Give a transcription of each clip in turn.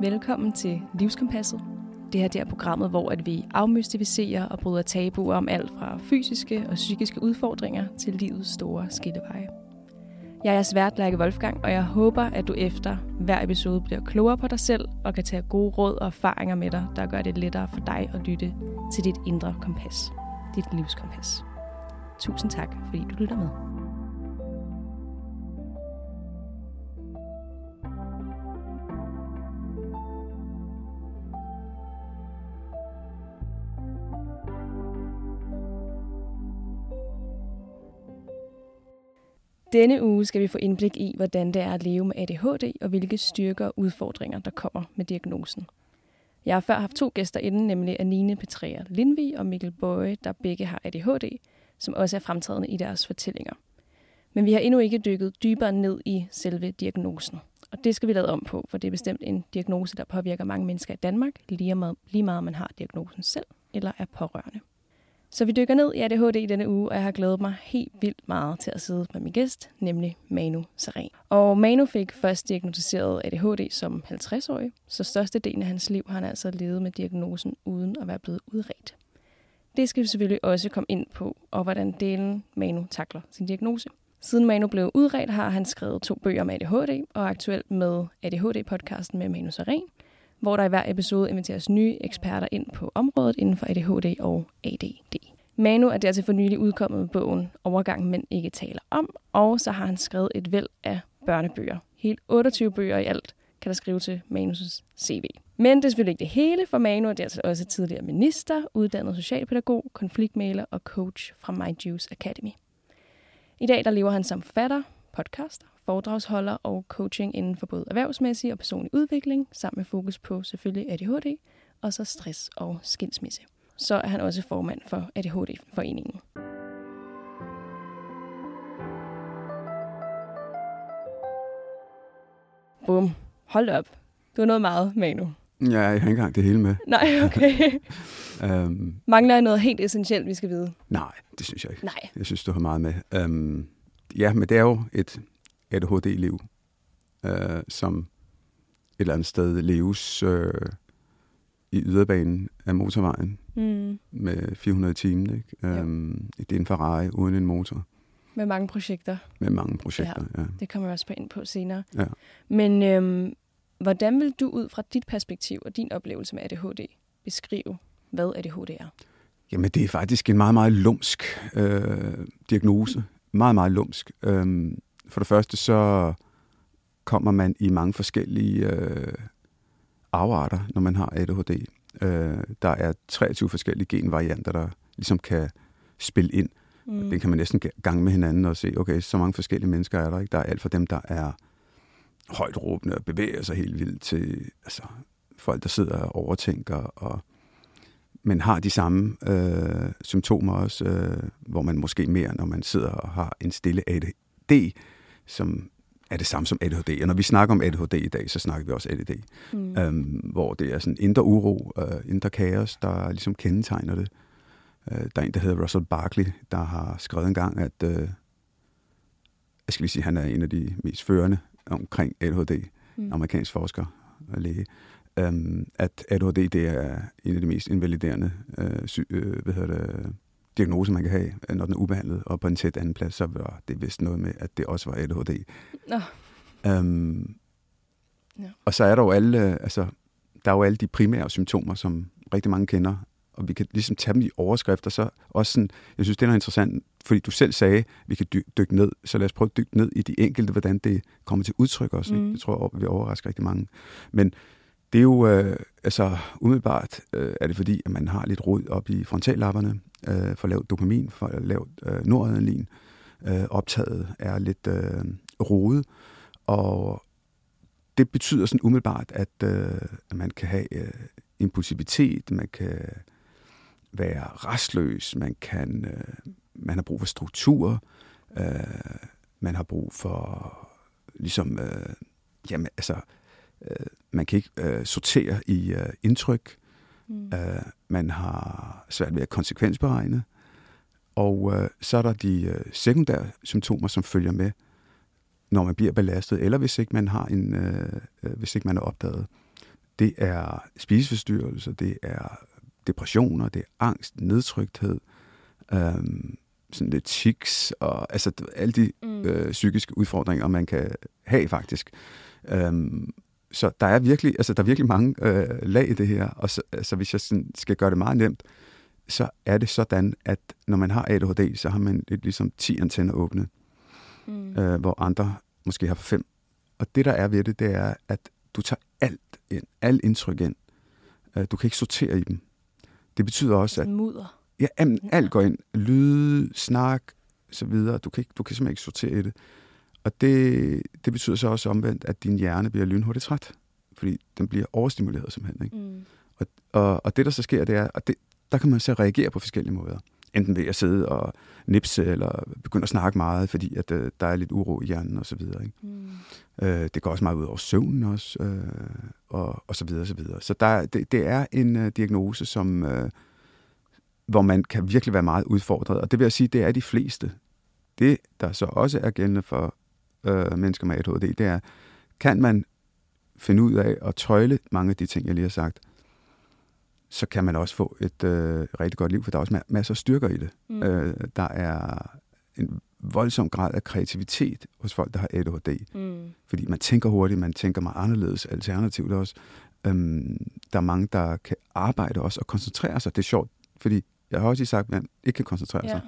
Velkommen til Livskompasset. Det her det er programmet, hvor at vi afmystificerer og bryder tabuer om alt fra fysiske og psykiske udfordringer til livets store skilleveje. Jeg er svært Lærke Wolfgang, og jeg håber, at du efter hver episode bliver klogere på dig selv og kan tage gode råd og erfaringer med dig, der gør det lettere for dig at lytte til dit indre kompas. Dit livskompas. Tusind tak, fordi du lytter med. Denne uge skal vi få indblik i, hvordan det er at leve med ADHD og hvilke styrker og udfordringer, der kommer med diagnosen. Jeg har før haft to gæster inden, nemlig Anine Petrea Lindvi og Mikkel Bøje, der begge har ADHD, som også er fremtrædende i deres fortællinger. Men vi har endnu ikke dykket dybere ned i selve diagnosen. Og det skal vi lade om på, for det er bestemt en diagnose, der påvirker mange mennesker i Danmark, lige meget, lige meget om man har diagnosen selv eller er pårørende. Så vi dykker ned i ADHD i denne uge, og jeg har glædet mig helt vildt meget til at sidde med min gæst, nemlig Manu Saren. Og Manu fik først diagnostiseret ADHD som 50-årig, så størstedelen af hans liv har han altså levet med diagnosen uden at være blevet udredt. Det skal vi selvfølgelig også komme ind på, og hvordan delen Manu takler sin diagnose. Siden Manu blev udredt, har han skrevet to bøger om ADHD, og aktuelt med ADHD-podcasten med Manu Saren, hvor der i hver episode inviteres nye eksperter ind på området inden for ADHD og ADD. Manu er dertil for nylig udkommet med bogen Overgang, men ikke taler om, og så har han skrevet et væld af børnebøger. Helt 28 bøger i alt kan der skrive til Manus' CV. Men det er selvfølgelig ikke det hele, for Manu er dertil også tidligere minister, uddannet socialpædagog, konfliktmaler og coach fra My Juice Academy. I dag der lever han som forfatter, podcaster, foredragsholder og coaching inden for både erhvervsmæssig og personlig udvikling, sammen med fokus på selvfølgelig ADHD, og så stress og skilsmisse. Så er han også formand for ADHD-foreningen. Bum. Hold op. Du har noget meget, Manu. Ja, jeg har ikke engang det hele med. Nej, okay. um, Mangler jeg noget helt essentielt, vi skal vide? nej, det synes jeg ikke. Nej. Jeg synes, du har meget med. Um, ja, men det er jo et ADHD-liv, uh, som et eller andet sted leves uh, i yderbanen af motorvejen Mm. med 400 timer. Ikke? Um, det er en Ferrari uden en motor, Med mange projekter. med mange projekter. Ja. Ja. Det kommer vi også på ind på senere. Ja. Men øhm, hvordan vil du ud fra dit perspektiv og din oplevelse med ADHD beskrive, hvad ADHD er? Jamen, det er faktisk en meget, meget lumsk øh, diagnose. Meget, meget lumsk. Øhm, for det første, så kommer man i mange forskellige øh, afarter, når man har ADHD. Øh, der er 23 forskellige genvarianter, der ligesom kan spille ind. Mm. Den kan man næsten gange med hinanden og se, okay, så mange forskellige mennesker er der. Ikke? Der er alt fra dem, der er højt råbende og bevæger sig helt vildt, til altså, folk, der sidder og overtænker og men har de samme øh, symptomer også, øh, hvor man måske mere, når man sidder og har en stille ADD, som er det samme som ADHD. Og når vi snakker om ADHD i dag, så snakker vi også ADD, Mm. øhm, hvor det er sådan indre uro, øh, indre kaos, der ligesom kendetegner det. Øh, der er en, der hedder Russell Barkley, der har skrevet en gang, at øh, jeg skal lige sige, han er en af de mest førende omkring ADHD, Mm. amerikansk forsker og læge, øhm, at ADHD det er en af de mest invaliderende øh, sy- øh, hvad hedder det, diagnoser, man kan have, øh, når den er ubehandlet. Og på en tæt anden plads, så var det vist noget med, at det også var ADHD. Nå. Øhm, Ja. Og så er der jo alle, øh, altså, der er jo alle de primære symptomer, som rigtig mange kender, og vi kan ligesom tage dem i overskrifter, så også sådan, jeg synes, det er interessant, fordi du selv sagde, at vi kan dy- dykke ned, så lad os prøve at dykke ned i de enkelte, hvordan det kommer til udtryk også. Mm. Det tror jeg vil overraske rigtig mange. Men det er jo, øh, altså umiddelbart øh, er det fordi, at man har lidt rod op i frontallapperne, øh, for lavt dopamin, for lavt øh, noradrenalin. Øh, optaget er lidt øh, rodet, og det betyder sådan umiddelbart, at, øh, at man kan have øh, impulsivitet, man kan være restløs, man kan øh, man har brug for struktur, øh, man har brug for ligesom øh, jamen altså øh, man kan ikke øh, sortere i øh, indtryk, Mm. øh, man har svært ved at konsekvensberegne, og øh, så er der de øh, sekundære symptomer, som følger med, når man bliver belastet, eller hvis ikke man har en, øh, øh, hvis ikke man er opdaget. Det er spiseforstyrrelser, det er depressioner, det er angst, nedtrykthed, øhm, sådan lidt tics, og altså alle de mm. øh, psykiske udfordringer, man kan have faktisk. Øhm, så der er virkelig, altså der er virkelig mange øh, lag i det her, og så, altså, hvis jeg sådan skal gøre det meget nemt, så er det sådan, at når man har ADHD, så har man lidt ligesom 10 antenner åbne, mm. øh, hvor andre måske har fem. Og det, der er ved det, det er, at du tager alt ind, alt indtryk ind. Øh, du kan ikke sortere i dem. Det betyder også, at... Mudder. Ja, alt går ind. Lyde, snak, så videre. Du kan, ikke, du kan simpelthen ikke sortere i det. Og det, det betyder så også omvendt, at din hjerne bliver lynhurtigt træt. Fordi den bliver overstimuleret simpelthen. Ikke? Mm. Og, og, og det, der så sker, det er, at det, der kan man så reagere på forskellige måder. Enten ved at sidde og nipse, eller begynde at snakke meget, fordi at, øh, der er lidt uro i hjernen og så videre. Ikke? Mm. Øh, det går også meget ud over søvnen også, øh, og, og så videre, og så videre. Så der, det, det er en øh, diagnose, som, øh, hvor man kan virkelig være meget udfordret, og det vil jeg sige, det er de fleste. Det, der så også er gældende for øh, mennesker med ADHD, det er, kan man finde ud af at tøjle mange af de ting, jeg lige har sagt, så kan man også få et øh, rigtig godt liv, for der er også masser af styrker i det. Mm. Øh, der er en voldsom grad af kreativitet hos folk, der har ADHD. Mm. Fordi man tænker hurtigt, man tænker meget anderledes, alternativt også. Øhm, der er mange, der kan arbejde også og koncentrere sig. Det er sjovt, fordi jeg har også sagt, at man ikke kan koncentrere ja. sig.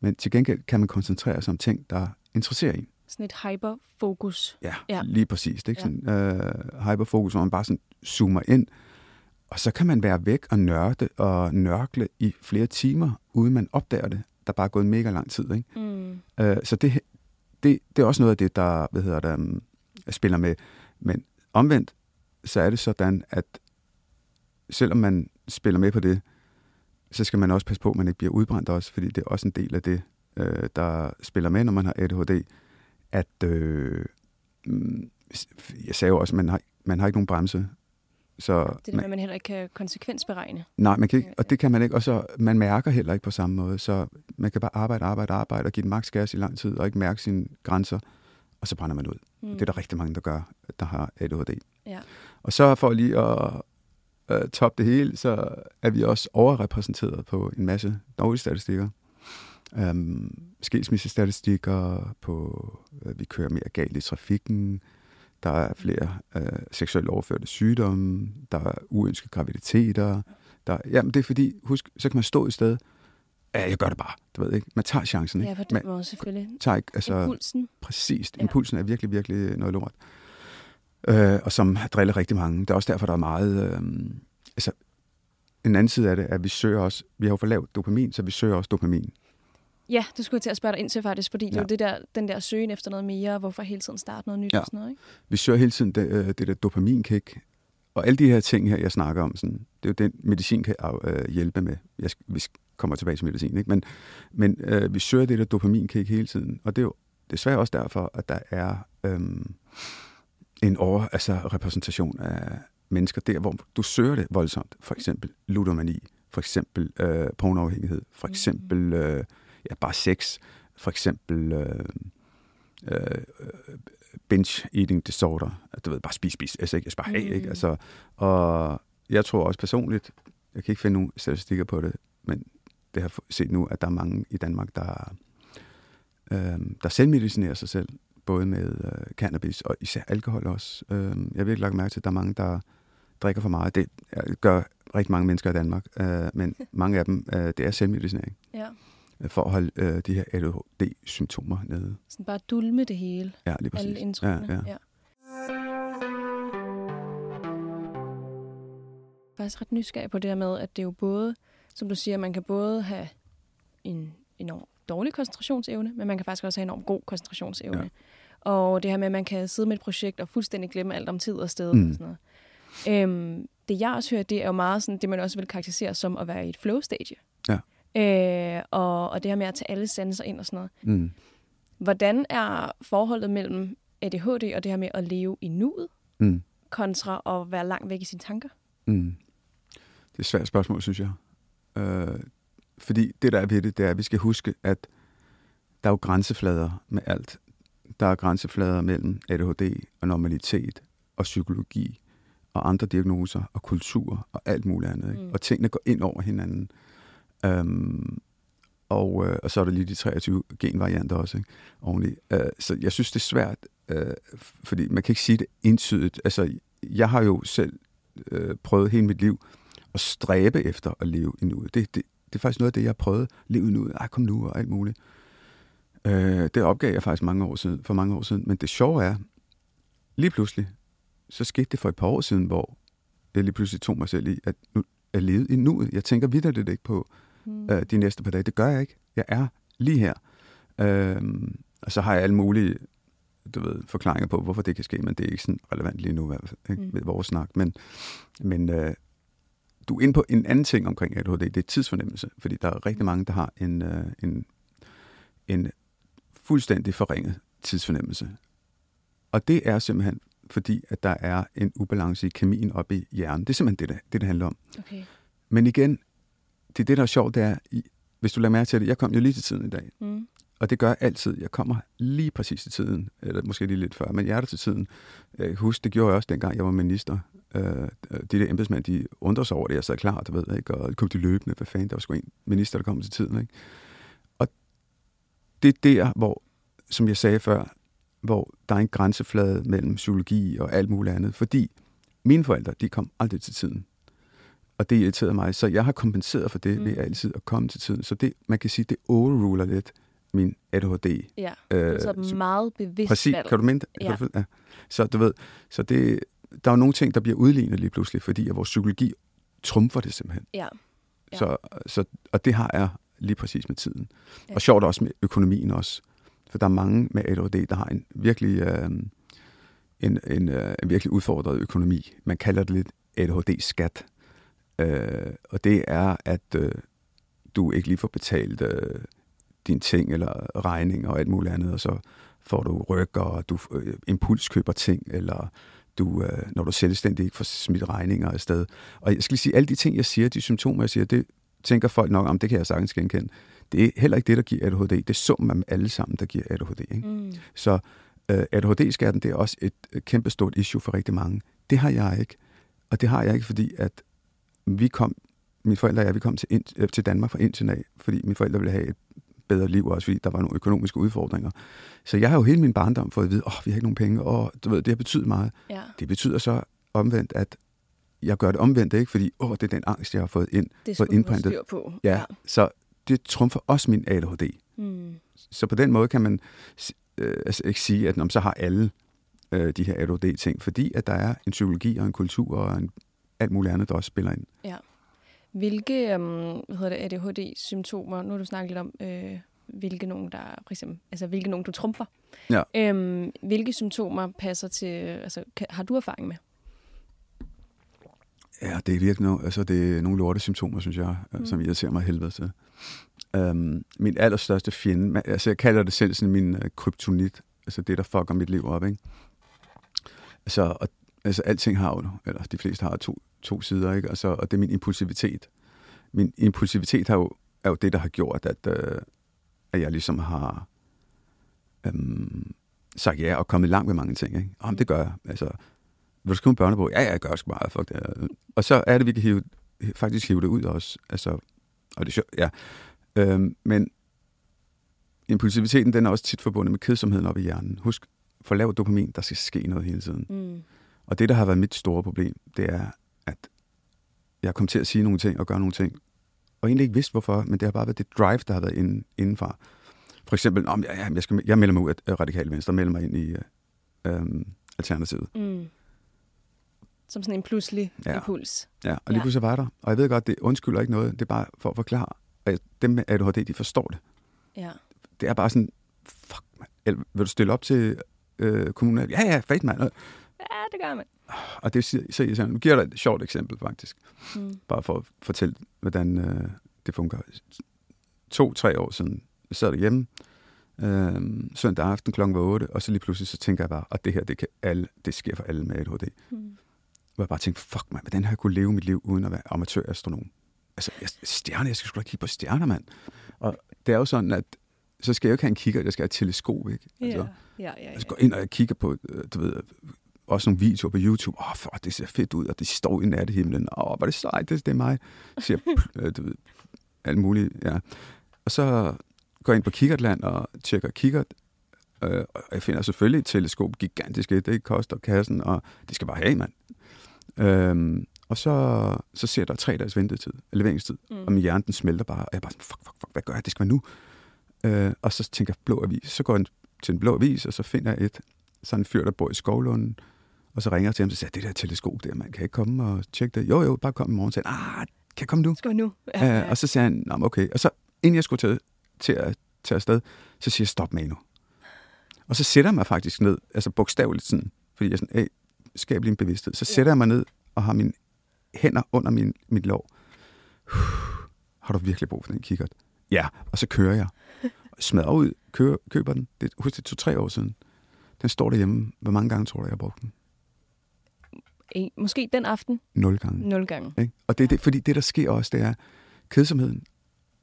Men til gengæld kan man koncentrere sig om ting, der interesserer en. Sådan et hyperfokus. Ja, ja. lige præcis. Det er ikke ja. sådan øh, hyperfokus, hvor man bare sådan zoomer ind, og så kan man være væk og nørde og nørkle i flere timer, uden man opdager det. Der er bare gået mega lang tid. Ikke? Mm. Øh, så det, det, det er også noget af det, der hvad hedder det, um, spiller med. Men omvendt, så er det sådan, at selvom man spiller med på det, så skal man også passe på, at man ikke bliver udbrændt også, fordi det er også en del af det, øh, der spiller med, når man har ADHD, at øh, mm, jeg sagde jo også, at man har, man har ikke nogen bremse. Så det er man, man heller ikke kan konsekvensberegne. Nej, man kan ikke, og det kan man ikke. Og så man mærker heller ikke på samme måde. Så man kan bare arbejde, arbejde, arbejde og give den maks gas i lang tid, og ikke mærke sine grænser, og så brænder man ud. Mm. Det er der rigtig mange, der gør, der har ADHD. Ja. Og så for lige at uh, toppe det hele, så er vi også overrepræsenteret på en masse dårlige statistikker. Um, skilsmissestatistikker, på, uh, vi kører mere galt i trafikken, der er flere uh, seksuelt overførte sygdomme, der er uønskede graviditeter. Der, jamen, det er fordi, husk, så kan man stå i sted, ja, jeg gør det bare, du ved ikke, man tager chancen. Ikke? Ja, på den måde selvfølgelig. Tager ikke, altså, impulsen. Præcis, ja. impulsen er virkelig, virkelig noget lort. Uh, og som driller rigtig mange. Det er også derfor, der er meget... Uh, altså, en anden side af det er, at vi søger også, vi har jo for lavt dopamin, så vi søger også dopamin. Ja, det skulle jeg til at spørge dig ind til faktisk, fordi det ja. er jo det der, den der søgen efter noget mere, hvorfor hele tiden starte noget nyt ja. og sådan noget, ikke? Vi søger hele tiden det, øh, det der dopaminkick, og alle de her ting her, jeg snakker om, sådan, det er jo det, medicin kan øh, hjælpe med. Jeg, vi kommer tilbage til medicin, ikke? Men, men øh, vi søger det der dopaminkick hele tiden, og det er jo desværre også derfor, at der er øh, en over, altså repræsentation af, mennesker der, hvor du søger det voldsomt. For eksempel ludomani, for eksempel øh, pornoafhængighed, for mm. eksempel øh, ja, bare sex, for eksempel øh, øh, binge eating disorder. Du ved, bare spis, spis. Altså, ikke, jeg bare, hey, ikke? Mm. Altså, og jeg tror også personligt, jeg kan ikke finde nogen statistikker på det, men det har set nu, at der er mange i Danmark, der, øh, der selvmedicinerer sig selv, både med øh, cannabis og især alkohol også. Øh, jeg har virkelig lagt mærke til, at der er mange, der drikker for meget. Det gør rigtig mange mennesker i Danmark, øh, men mange af dem, øh, det er selvmedicinering. Ja. For at holde øh, de her ADHD-symptomer nede. Sådan bare dulme det hele. Ja, lige præcis. Alle indtrykkene. Ja, ja. ja. Jeg er faktisk ret nysgerrig på det her med, at det jo både, som du siger, man kan både have en enorm dårlig koncentrationsevne, men man kan faktisk også have en enorm god koncentrationsevne. Ja. Og det her med, at man kan sidde med et projekt og fuldstændig glemme alt om tid og sted mm. og sådan noget. Øhm, det jeg også hører, det er jo meget sådan, det man også vil karakterisere som at være i et flow-stadie. Ja. Øh, og, og det her med at tage alle sanser ind og sådan noget. Mm. Hvordan er forholdet mellem ADHD og det her med at leve i nuet, mm. kontra at være langt væk i sine tanker? Mm. Det er et svært spørgsmål, synes jeg. Øh, fordi det, der er ved det, det er, at vi skal huske, at der er jo grænseflader med alt. Der er grænseflader mellem ADHD og normalitet og psykologi og andre diagnoser og kultur og alt muligt andet. Ikke? Mm. Og tingene går ind over hinanden. Øhm, og, øh, og så er der lige de 23 genvarianter også ikke? oveni. Øh, så jeg synes, det er svært, øh, fordi man kan ikke sige det entydigt. Altså, jeg har jo selv øh, prøvet hele mit liv at stræbe efter at leve i nuet. Det, det, det er faktisk noget af det, jeg har prøvet. Leve i nuet. Ej, kom nu og alt muligt. Øh, det opgav jeg faktisk mange år siden, for mange år siden. Men det sjove er, lige pludselig, så skete det for et par år siden, hvor jeg lige pludselig tog mig selv i, at nu er levet i nuet. Jeg tænker videre det ikke på Mm. øh, de næste par dage. Det gør jeg ikke. Jeg er lige her. Øh, og så har jeg alle mulige du ved, forklaringer på, hvorfor det kan ske, men det er ikke sådan relevant lige nu ikke? Mm. med vores snak. Men, men øh, du er inde på en anden ting omkring ADHD, det er tidsfornemmelse, fordi der er rigtig mange, der har en, øh, en, en fuldstændig forringet tidsfornemmelse. Og det er simpelthen fordi, at der er en ubalance i kemien oppe i hjernen. Det er simpelthen det, det, det, det handler om. Okay. Men igen, det er det, der er sjovt, det er, hvis du lader mærke til det, jeg kom jo lige til tiden i dag, Mm. og det gør jeg altid. Jeg kommer lige præcis til tiden, eller måske lige lidt før, men jeg er der til tiden. Jeg kan huske, det gjorde jeg også dengang, jeg var minister. Øh, de der embedsmænd, de undrer sig over det, jeg sad klar, du ved, ikke? og kom de løbende, hvad fanden, der var sgu en minister, der kom til tiden. Ikke? Og det er der, hvor, som jeg sagde før, hvor der er en grænseflade mellem psykologi og alt muligt andet, fordi mine forældre, de kom aldrig til tiden. Og det irriterede mig, så jeg har kompenseret for det mm. ved altid at komme til tiden. Så det, man kan sige, det overruler lidt min ADHD. Ja, Øh, så så- meget bevidst Præcis, valg. kan du det? Ja. Kan du, ja. Så du ved, så det, der er jo nogle ting, der bliver udlignet lige pludselig, fordi at vores psykologi trumfer det simpelthen. Ja. Ja. Så, så, og det har jeg lige præcis med tiden. Ja. Og sjovt også med økonomien også. For der er mange med ADHD, der har en virkelig, øh, en, en, øh, en virkelig udfordret økonomi. Man kalder det lidt ADHD-skat. Øh, og det er, at øh, du ikke lige får betalt øh, dine ting eller regninger og alt muligt andet, og så får du rykker, og du øh, impulskøber ting, eller du, øh, når du er selvstændig, ikke får smidt regninger afsted. Og jeg skal lige sige, alle de ting, jeg siger, de symptomer, jeg siger, det tænker folk nok om, det kan jeg sagtens genkende. Det er heller ikke det, der giver ADHD. Det er summen af dem alle sammen, der giver ADHD. Ikke? Mm. Så øh, ADHD-skatten, det er også et øh, kæmpestort issue for rigtig mange. Det har jeg ikke. Og det har jeg ikke, fordi at vi kom, mine forældre og jeg, vi kom til, ind, øh, til Danmark fra Indien af, fordi mine forældre ville have et bedre liv, også fordi der var nogle økonomiske udfordringer. Så jeg har jo hele min barndom fået at vide, åh, oh, vi har ikke nogen penge, og du ved, det har betydet meget. Ja, Det betyder så omvendt, at jeg gør det omvendt, ikke? Fordi, åh, det er den angst, jeg har fået ind. det Fået indprintet. styr på. Ja, ja. Så det trumfer også min ADHD. Mm. Så på den måde kan man øh, altså ikke sige, at nå, men så har alle øh, de her ADHD-ting, fordi at der er en psykologi og en kultur og en, alt muligt andet, der også spiller ind. Hvilke øhm, hvad hedder det, ADHD-symptomer, nu har du snakket lidt om, øh, hvilke nogen, der for eksempel, altså hvilke nogen, du trumfer. Ja. Øhm, hvilke symptomer passer til, altså kan, har du erfaring med? Ja, det er virkelig no, altså, det er nogle lorte symptomer, synes jeg, mm. Mm. som irriterer mig helvede til. Um, min allerstørste fjende, altså jeg kalder det selv sådan min uh, kryptonit, altså det, der fucker mit liv op, ikke? Altså, og, altså alting har jo, eller de fleste har to, to sider, ikke? Altså, og det er min impulsivitet. Min impulsivitet har jo, er jo det, der har gjort, at, øh, at jeg ligesom har øhm, sagt ja og kommet langt med mange ting, ikke? Om det gør jeg, altså vil du skrive en børnebog? Ja, ja, jeg gør sgu meget. Fuck det. Og så er det, vi kan hive, faktisk hive det ud også. Altså, og det er sjovt, ja. Øhm, men impulsiviteten, den er også tit forbundet med kedsomheden op i hjernen. Husk, for lav dopamin, der skal ske noget hele tiden. Mm. Og det, der har været mit store problem, det er, at jeg kom til at sige nogle ting og gøre nogle ting, og egentlig ikke vidste hvorfor, men det har bare været det drive, der har været inden, indenfra. For eksempel, om jeg, jeg, skal, jeg melder mig ud af Radikale Venstre, melder mig ind i øh, øhm, Alternativet. Mm. Som sådan en pludselig Ja. ja. impuls. Ja, og lige Ja. pludselig var der. Og jeg ved godt, det undskylder ikke noget. Det er bare for at forklare, at dem med ADHD, de forstår det. Ja. Det er bare sådan, fuck, man. Eller, vil du stille op til øh, kommunen? Ja, ja, fedt, mand. Ja, det gør man. Og det siger, så jeg, nu giver dig et sjovt eksempel, faktisk. Mm. Bare for at fortælle, hvordan øh, det fungerer. To-tre år siden, jeg sad derhjemme, øh, søndag aften klokken var 8, og så lige pludselig så tænker jeg bare, at det her, det, kan alle, det sker for alle med ADHD. Mm. Hvor jeg bare tænkte, fuck mand, hvordan har jeg kunne leve mit liv uden at være amatørastronom? Altså, jeg, stjerner, jeg skal sgu da kigge på stjerner, mand. Og det er jo sådan, at så skal jeg jo ikke have en kigger, jeg skal have et teleskop, ikke? Altså, Ja, ja, ja. jeg ja. skal gå ind, og jeg kigger på, øh, du ved, også nogle videoer på YouTube. Åh, for det ser fedt ud, og det står i nattehimlen. Åh, hvor er det sejt, det, det er mig. Ser, øh, du ved, alt muligt, ja. Og så går jeg ind på Kikkertland og tjekker kikkert, øh, og jeg finder selvfølgelig et teleskop, gigantisk et, det koster kassen, og det skal bare have, mand. Øhm, og så, så ser der tre dages ventetid, leveringstid, mm. og min hjerne den smelter bare, og jeg er bare sådan, fuck, fuck, fuck, hvad gør jeg, det skal være nu. Øh, og så tænker jeg, blå avis. Så går jeg til en blå avis, og så finder jeg et, sådan en fyr, der bor i Skovlunden, og så ringer jeg til ham, og siger, det der teleskop der, man kan ikke komme og tjekke det. Jo, jo, bare kom i morgen. Så siger ah, kan jeg komme nu? Skal nu? Ja, ja. og så siger han, Nå, okay. Og så, inden jeg skulle til, til at tage afsted, så siger jeg, stop med nu. Og så sætter jeg mig faktisk ned, altså bogstaveligt sådan, fordi jeg sådan, hey, skab lige en bevidsthed. Så sætter ja. jeg mig ned og har mine hænder under min, mit lov. Har du virkelig brug for den kikkert? Ja, og så kører jeg. Smadrer ud, kører, køber den. Det, husk, det er to-tre år siden. Den står derhjemme. Hvor mange gange tror du, jeg har brugt den? En, måske den aften? Nul gange. Nul gange. Ikke? Og det, det, fordi det, der sker også, det er kedsomheden,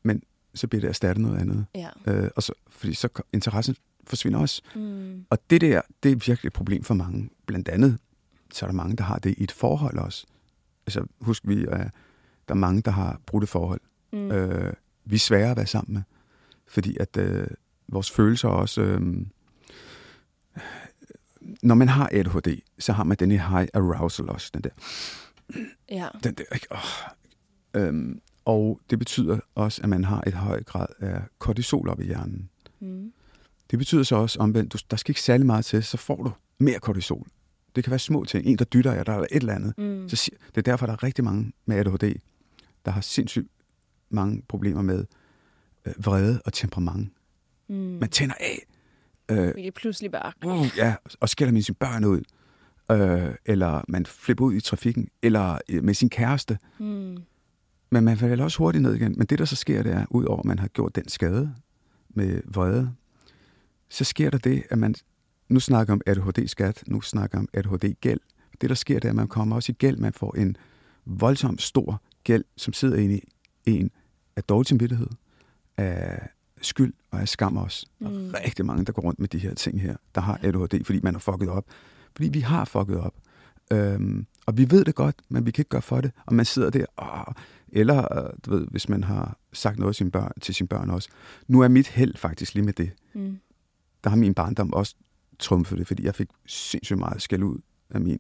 men så bliver det erstattet noget andet. Ja. Øh, og så, fordi så interessen forsvinder også. Mm. Og det der, det er virkelig et problem for mange. Blandt andet, så er der mange, der har det i et forhold også. Altså, husk vi, at der er mange, der har brudte forhold. Mm. Øh, vi er svære at være sammen med, fordi at øh, vores følelser også... Øh, når man har ADHD, så har man den her high arousal også, den der. Ja. Den der, ikke? Oh. Øhm, og det betyder også, at man har et høj grad af kortisol op i hjernen. Mm. Det betyder så også omvendt, du, der skal ikke særlig meget til, så får du mere kortisol. Det kan være små ting. En, der dytter jer, der er et eller andet. Mm. Så, det er derfor, der er rigtig mange med ADHD, der har sindssygt mange problemer med øh, vrede og temperament. Mm. Man tænder af, øh, Fordi det pludselig bare... uh, ja, og skælder med sine børn ud, øh, eller man flipper ud i trafikken, eller øh, med sin kæreste. Mm. Men man falder også hurtigt ned igen. Men det, der så sker, det er, udover at man har gjort den skade med vrede, så sker der det, at man... Nu snakker om ADHD-skat, nu snakker om ADHD-gæld. Det, der sker, det er, at man kommer også i gæld. Man får en voldsom stor gæld, som sidder inde i en af dårlig samvittighed, af skyld og af skam også. Mm. Der Mm. er rigtig mange, der går rundt med de her ting her, der har ADHD, fordi man har fucket op. Fordi vi har fucket op. Øhm, og vi ved det godt, men vi kan ikke gøre for det. Og man sidder der, åh, eller øh, du ved, hvis man har sagt noget til sine børn, til sine børn også. Nu er mit held faktisk lige med det. Mm. Der har min barndom også trumfet det, fordi jeg fik sindssygt meget skæld ud af min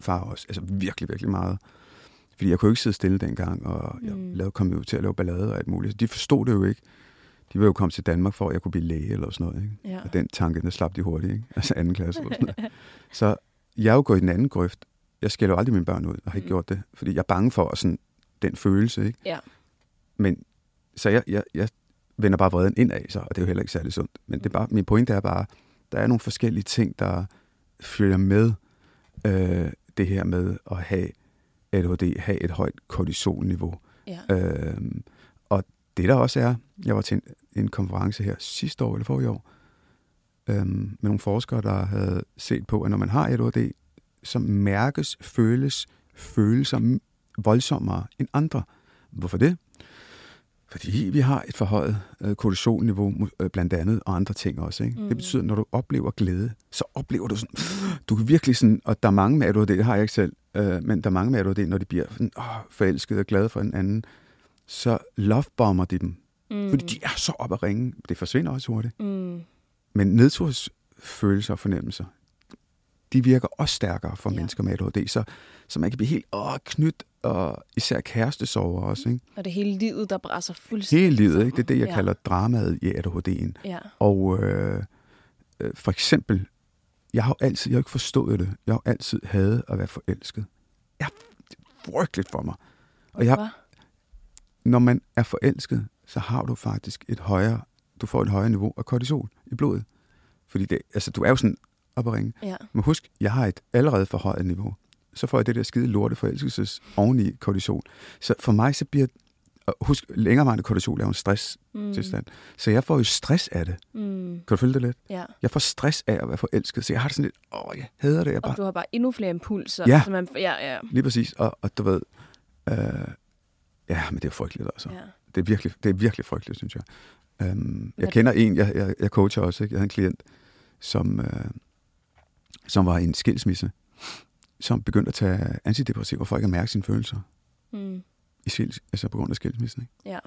far også. Altså virkelig, virkelig meget. Fordi jeg kunne ikke sidde stille dengang, og jeg Mm. lavede, kom jo til at lave ballade og alt muligt. Så de forstod det jo ikke. De ville jo komme til Danmark for, at jeg kunne blive læge eller sådan noget. Ikke? Ja. Og den tanke, den slap de hurtigt. Ikke? Altså anden klasse eller sådan noget. Så jeg er jo gået i den anden grøft. Jeg skælder jo aldrig mine børn ud, og har ikke Mm. gjort det. Fordi jeg er bange for sådan, den følelse. Ikke? Ja. Men, så jeg, jeg, jeg vender bare vreden ind af sig, og det er jo heller ikke særlig sundt. Men det er bare, min pointe er bare, der er nogle forskellige ting, der følger med øh, det her med at have ADHD, have et højt kortisolniveau. Ja. Øh, og det der også er, jeg var til en, en konference her sidste år eller forrige år, øh, med nogle forskere, der havde set på, at når man har ADHD, så mærkes, føles følelser voldsommere end andre. Hvorfor det? Fordi vi har et forhøjet øh, kortisolniveau øh, blandt andet, og andre ting også. Ikke? Mm. Det betyder, at når du oplever glæde, så oplever du sådan, du kan virkelig sådan, og der er mange med ADHD, det har jeg ikke selv, øh, men der er mange med ADHD, når de bliver sådan, åh, forelskede og glade for en anden, så lovebomber de dem. Mm. Fordi de er så op at ringe. Det forsvinder også hurtigt. Mm. Men nedtursfølelser og fornemmelser, de virker også stærkere for Ja. mennesker med ADHD, så, så man kan blive helt åh, knyt, og især kærestesover også. Ikke? Og det hele livet, der brænder fuldstændig Hele livet, ikke? det er det, jeg ja. kalder dramaet i ADHD'en. Ja. Og øh, øh, for eksempel, jeg har jo altid, jeg har ikke forstået det, jeg har altid hadet at være forelsket. Jeg, det frygteligt for mig. Og jeg? Når man er forelsket, så har du faktisk et højere, du får et højere niveau af kortisol i blodet. Fordi det, altså, du er jo sådan op at ringe. Ja. Men husk, jeg har et allerede for højt niveau. Så får jeg det der skide lorte forelskelses oveni kortisol. Så for mig så bliver, og husk, længerevarende kortisol er jo en stresstilstand. Mm. Så jeg får jo stress af det. Mm. Kan du følge det lidt? Ja. Jeg får stress af at være forelsket, så jeg har det sådan lidt, åh, jeg hader det. Jeg bare, Og du har bare endnu flere impulser. Ja. Så man, ja, ja. Lige præcis. Og, og du ved, øh, ja, men det er frygteligt altså. ja. Det er virkelig, det er virkelig frygteligt, synes jeg. Øhm, jeg kender en, jeg, jeg, jeg coacher også, ikke? jeg havde en klient, som, øh, som var i en skilsmisse. som begyndte at tage antidepressiver for ikke at mærke sine følelser. Mm. I skils, altså på grund af skilsmissen. Ikke? Ja.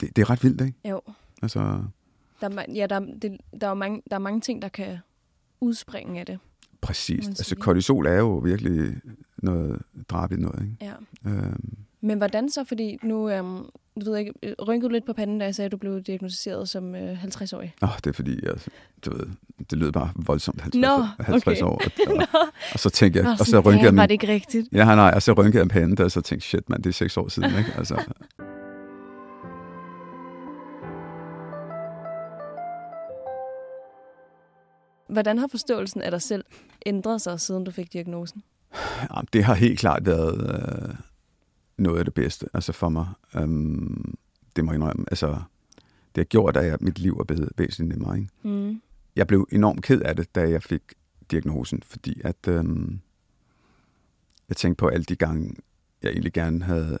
Det, det er ret vildt, ikke? Jo. Altså, Der, er ja, der, er- det, der, er mange, der er mange ting, der kan udspringe af det. præcis. Altså, kortisol er jo virkelig noget drabigt noget, ikke? Ja. Øhm, Men hvordan så? Fordi nu, øhm, du ved ikke, øh, rynkede du lidt på panden, da jeg sagde, at du blev diagnosticeret som øh, 50-årig. åh, det er fordi, jeg, du ved, det lyder bare voldsomt 50, Nå, 50 okay. år. Og, og, og, så tænkte jeg, Nå, og så rynkede jeg var min, det ikke rigtigt? Ja, nej, og så rynkede jeg en pande, og så tænkte shit, mand, det er seks år siden, ikke? Altså, Hvordan har forståelsen af dig selv ændret sig, siden du fik diagnosen? Ja, det har helt klart været øh, noget af det bedste, altså for mig. Um, det må jeg indrømme. Altså, det har gjort, at jeg, mit liv er blevet væsentligt nemmere, ikke? Mm. Jeg blev enormt ked af det, da jeg fik diagnosen, fordi at øhm, jeg tænkte på alle de gange, jeg egentlig gerne havde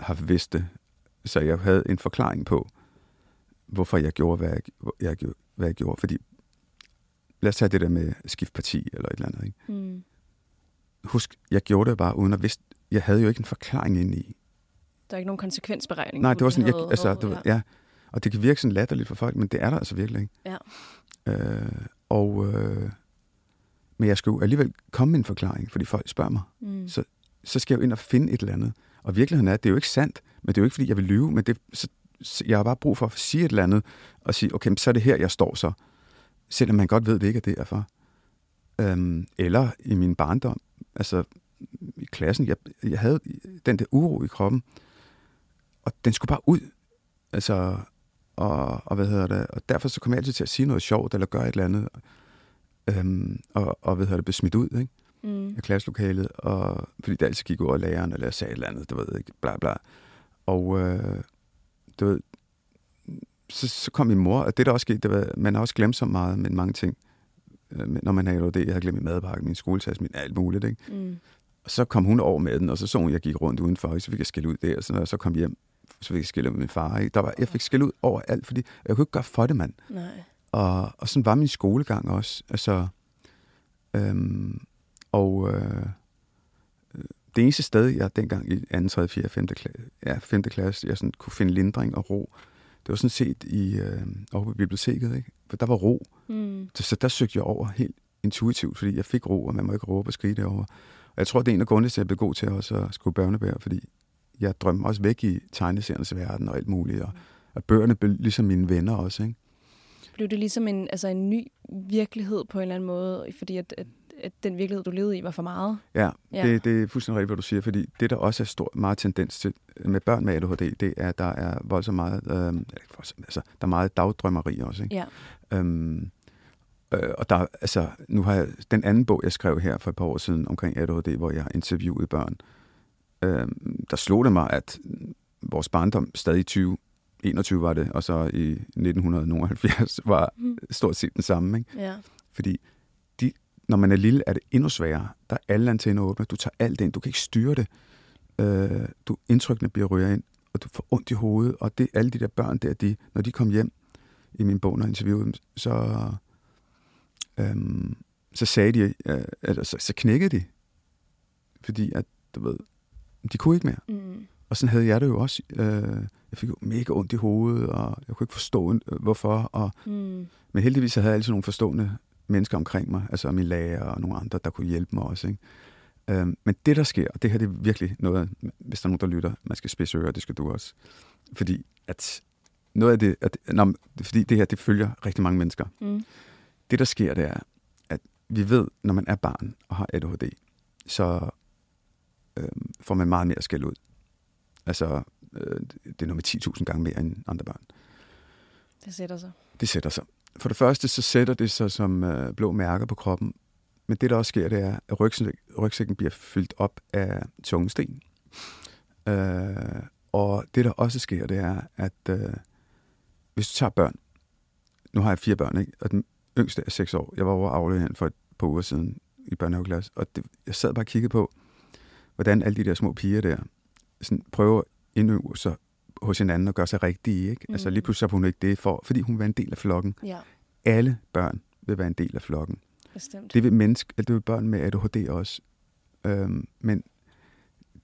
haft vidst det. Så jeg havde en forklaring på, hvorfor jeg gjorde, hvad jeg, jeg, gjorde- hvad jeg gjorde. Fordi, lad os tage det der med skift parti eller et eller andet. Ikke? Mm. Husk, jeg gjorde det bare uden at vidste, jeg havde jo ikke en forklaring ind i. Der er ikke nogen konsekvensberegning. Nej, det var sådan, jeg, altså, du, ved, ja. Og det kan virke sådan latterligt for folk, men det er der altså virkelig ikke. Ja. Øh, og, øh, men jeg skal jo alligevel komme med en forklaring, fordi folk spørger mig. Mm. Så, så skal jeg jo ind og finde et eller andet. Og virkeligheden er, at det er jo ikke sandt, men det er jo ikke, fordi jeg vil lyve, men det, så, jeg har bare brug for at sige et eller andet, og sige, okay, så er det her, jeg står så. Selvom man godt ved, det ikke er derfor. Øhm, eller i min barndom, altså i klassen, jeg, jeg havde den der uro i kroppen, og den skulle bare ud. Altså, og, og hvad hedder det, og derfor så kom jeg altid til at sige noget sjovt, eller gøre et eller andet, øhm, og, og hvad hedder det, blev smidt ud, ikke? Mm. af klasselokalet, og, fordi det altid gik over læreren, eller jeg sagde et eller andet, du ved ikke, bla bla. Og øh, du ved, så, så kom min mor, og det der også skete, det var, man har også glemt så meget med mange ting, når man har det. Jeg har glemt min madpakke, min skoletaske, min alt muligt, ikke? Mm. Og så kom hun over med den, og så så hun, jeg gik rundt udenfor, og så fik jeg skæld ud der, og så når jeg så kom hjem, så fik jeg skæld ud med min far. Ikke? Der var, jeg fik skæld ud over alt, fordi jeg kunne ikke gøre for det, mand. Nej. Og, og sådan var min skolegang også. Altså, øhm, og øh, det eneste sted, jeg dengang i 2., 3., 4., 5. klasse, ja, 5. klasse, jeg sådan kunne finde lindring og ro, det var sådan set i, øh, over på biblioteket, ikke? For der var ro. Mm. Så, så der søgte jeg over helt intuitivt, fordi jeg fik ro, og man må ikke råbe og skrige derovre. Og jeg tror, det er en af grundene til, at jeg blev god til også at skrive børnebær, fordi jeg drømmer også væk i tegneseriernes verden og alt muligt, og, og bøgerne blev ligesom mine venner også, ikke? Blev det ligesom en, altså en ny virkelighed på en eller anden måde, fordi at, at, at den virkelighed, du levede i, var for meget? Ja, Ja. Det, det er fuldstændig rigtigt, hvad du siger, fordi det, der også er stor, meget tendens til med børn med ADHD, det er, at der er voldsomt meget, øh, altså, der er meget dagdrømmeri også, ikke? Ja. Øhm, øh, og der, altså, nu har jeg, den anden bog, jeg skrev her for et par år siden omkring ADHD, hvor jeg interviewede børn, øh, der slog det mig, at vores barndom stadig i 20, 21 var det, og så i 1970 var Mm. stort set den samme, ikke? Ja. Fordi når man er lille, er det endnu sværere. Der er alle antenner åbne. Du tager alt ind. Du kan ikke styre det. Øh, du, indtrykkene bliver ryger ind, og du får ondt i hovedet. Og det alle de der børn der, de, når de kom hjem i min bog, når jeg interviewede dem, så, øhm, så sagde de, øh, eller så, så knækkede de. Fordi at, du ved, de kunne ikke mere. Mm. Og sådan havde jeg det jo også. Øh, jeg fik jo mega ondt i hovedet, og jeg kunne ikke forstå, øh, hvorfor. Og Mm. men heldigvis så havde jeg altid nogle forstående mennesker omkring mig, altså min lærer og nogle andre, der kunne hjælpe mig også. Ikke? Øhm, men det, der sker, og det her det er virkelig noget, hvis der er nogen, der lytter, man skal spidse ører, det skal du også. Fordi at noget af det, at, når, fordi det her, det følger rigtig mange mennesker. Mm. Det, der sker, det er, at vi ved, når man er barn og har ADHD, så øhm, får man meget mere skæld ud. Altså, øh, det er noget med 10.000 gange mere end andre børn. Det sætter sig. Det sætter sig. For det første, så sætter det sig som øh, blå mærker på kroppen. Men det, der også sker, det er, at rygsæk, rygsækken bliver fyldt op af tunge sten. Øh, og det, der også sker, det er, at øh, hvis du tager børn, nu har jeg fire børn, ikke? og den yngste er seks år. Jeg var over afleveret hen for et par uger siden i børnehaveklasse, og det, jeg sad bare og kiggede på, hvordan alle de der små piger der sådan prøver at indøve sig hos hinanden og gøre sig rigtige. Ikke? Mm. Altså Mm. lige pludselig så hun ikke det, for, fordi hun være en del af flokken. Ja. Alle børn vil være en del af flokken. bestemt. Det vil, menneske, det vil børn med ADHD også. Øhm, men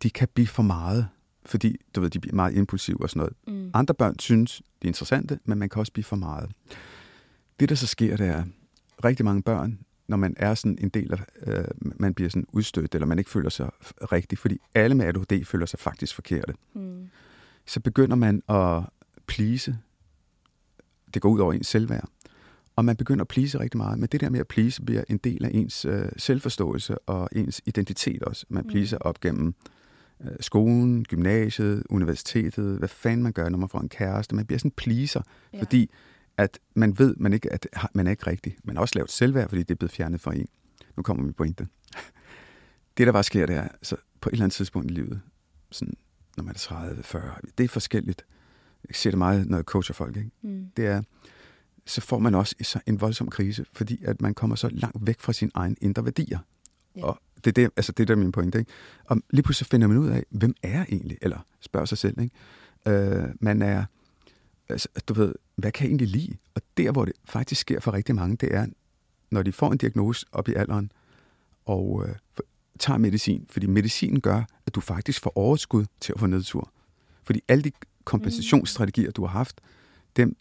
de kan blive for meget, fordi du ved, de bliver meget impulsive og sådan noget. Mm. Andre børn synes, de er interessante, men man kan også blive for meget. Det, der så sker, det er, rigtig mange børn, når man er sådan en del af, øh, man bliver sådan udstødt, eller man ikke føler sig rigtig, fordi alle med ADHD føler sig faktisk forkerte, Mm. Så begynder man at please. Det går ud over ens selvværd. Og man begynder at please rigtig meget. Men det der med at please bliver en del af ens øh, selvforståelse og ens identitet også. Man Mm. pleaser op gennem øh, skolen, gymnasiet, universitetet, hvad fanden man gør, når man får en kæreste. Man bliver sådan pleaser, Ja. fordi at man ved, man ikke, at man er ikke rigtig. Man har også lavet selvværd, fordi det er blevet fjernet fra en. Nu kommer vi på pointe. Det, der bare sker, det er, så på et eller andet tidspunkt i livet, sådan, når man er 30, 40, det er forskelligt. Jeg ser det meget, når jeg coacher folk, ikke? Mm. det er, så får man også så en voldsom krise, fordi at man kommer så langt væk fra sine egne indre værdier. Ja. Og det er, det, altså det der er min pointe. Ikke? Og lige pludselig finder man ud af, hvem er jeg egentlig? Eller spørger sig selv. Ikke? Øh, man er, altså, du ved, hvad kan jeg egentlig lide? Og der, hvor det faktisk sker for rigtig mange, det er, når de får en diagnose op i alderen, og øh, tager medicin. Fordi medicinen gør, at du faktisk får overskud til at få nedtur. Fordi alle de kompensationsstrategier, du har haft, dem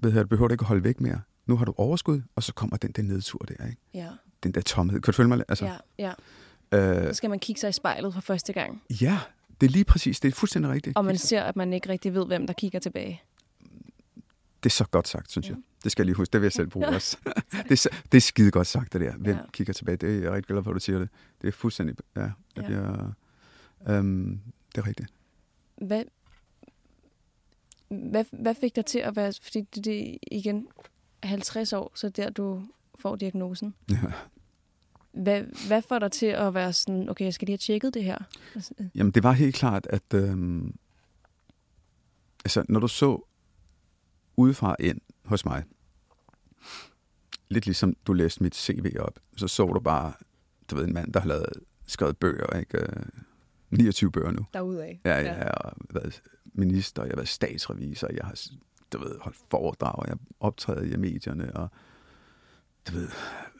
ved jeg, behøver du ikke at holde væk mere. Nu har du overskud, og så kommer den der nedtur der, ikke? Ja, Den der tomhed. Kan du følge mig? Altså, ja, ja. øh, Så skal man kigge sig i spejlet for første gang. ja, det er lige præcis. Det er fuldstændig rigtigt. Og man ser, at man ikke rigtig ved, hvem der kigger tilbage. Det er så godt sagt, synes jeg. Det skal jeg lige huske. Det vil jeg selv bruge også. det, er, så- det er skide godt sagt, det der. Hvem Ja. kigger tilbage? Det er jeg rigtig glad for, at du siger det. Det er fuldstændig... Ja, jeg Ja. bliver... Øhm, det er rigtigt. Hvad, hvad, hvad fik dig til at være... Fordi det, det igen 50 år, så der du får diagnosen. Ja. Hvad, hvad får dig til at være sådan, okay, jeg skal lige have tjekket det her? Altså, Jamen, det var helt klart, at... Øhm, altså, når du så udefra ind hos mig, lidt ligesom du læste mit CV op, så så du bare, du ved, en mand, der har lavet, skrevet bøger, ikke? Øh, 29 bøger nu. Derudaf. Ja, ja, jeg har været minister, jeg har været statsrevisor, jeg har, du ved, holdt foredrag, jeg har optrædet i medierne, og du ved,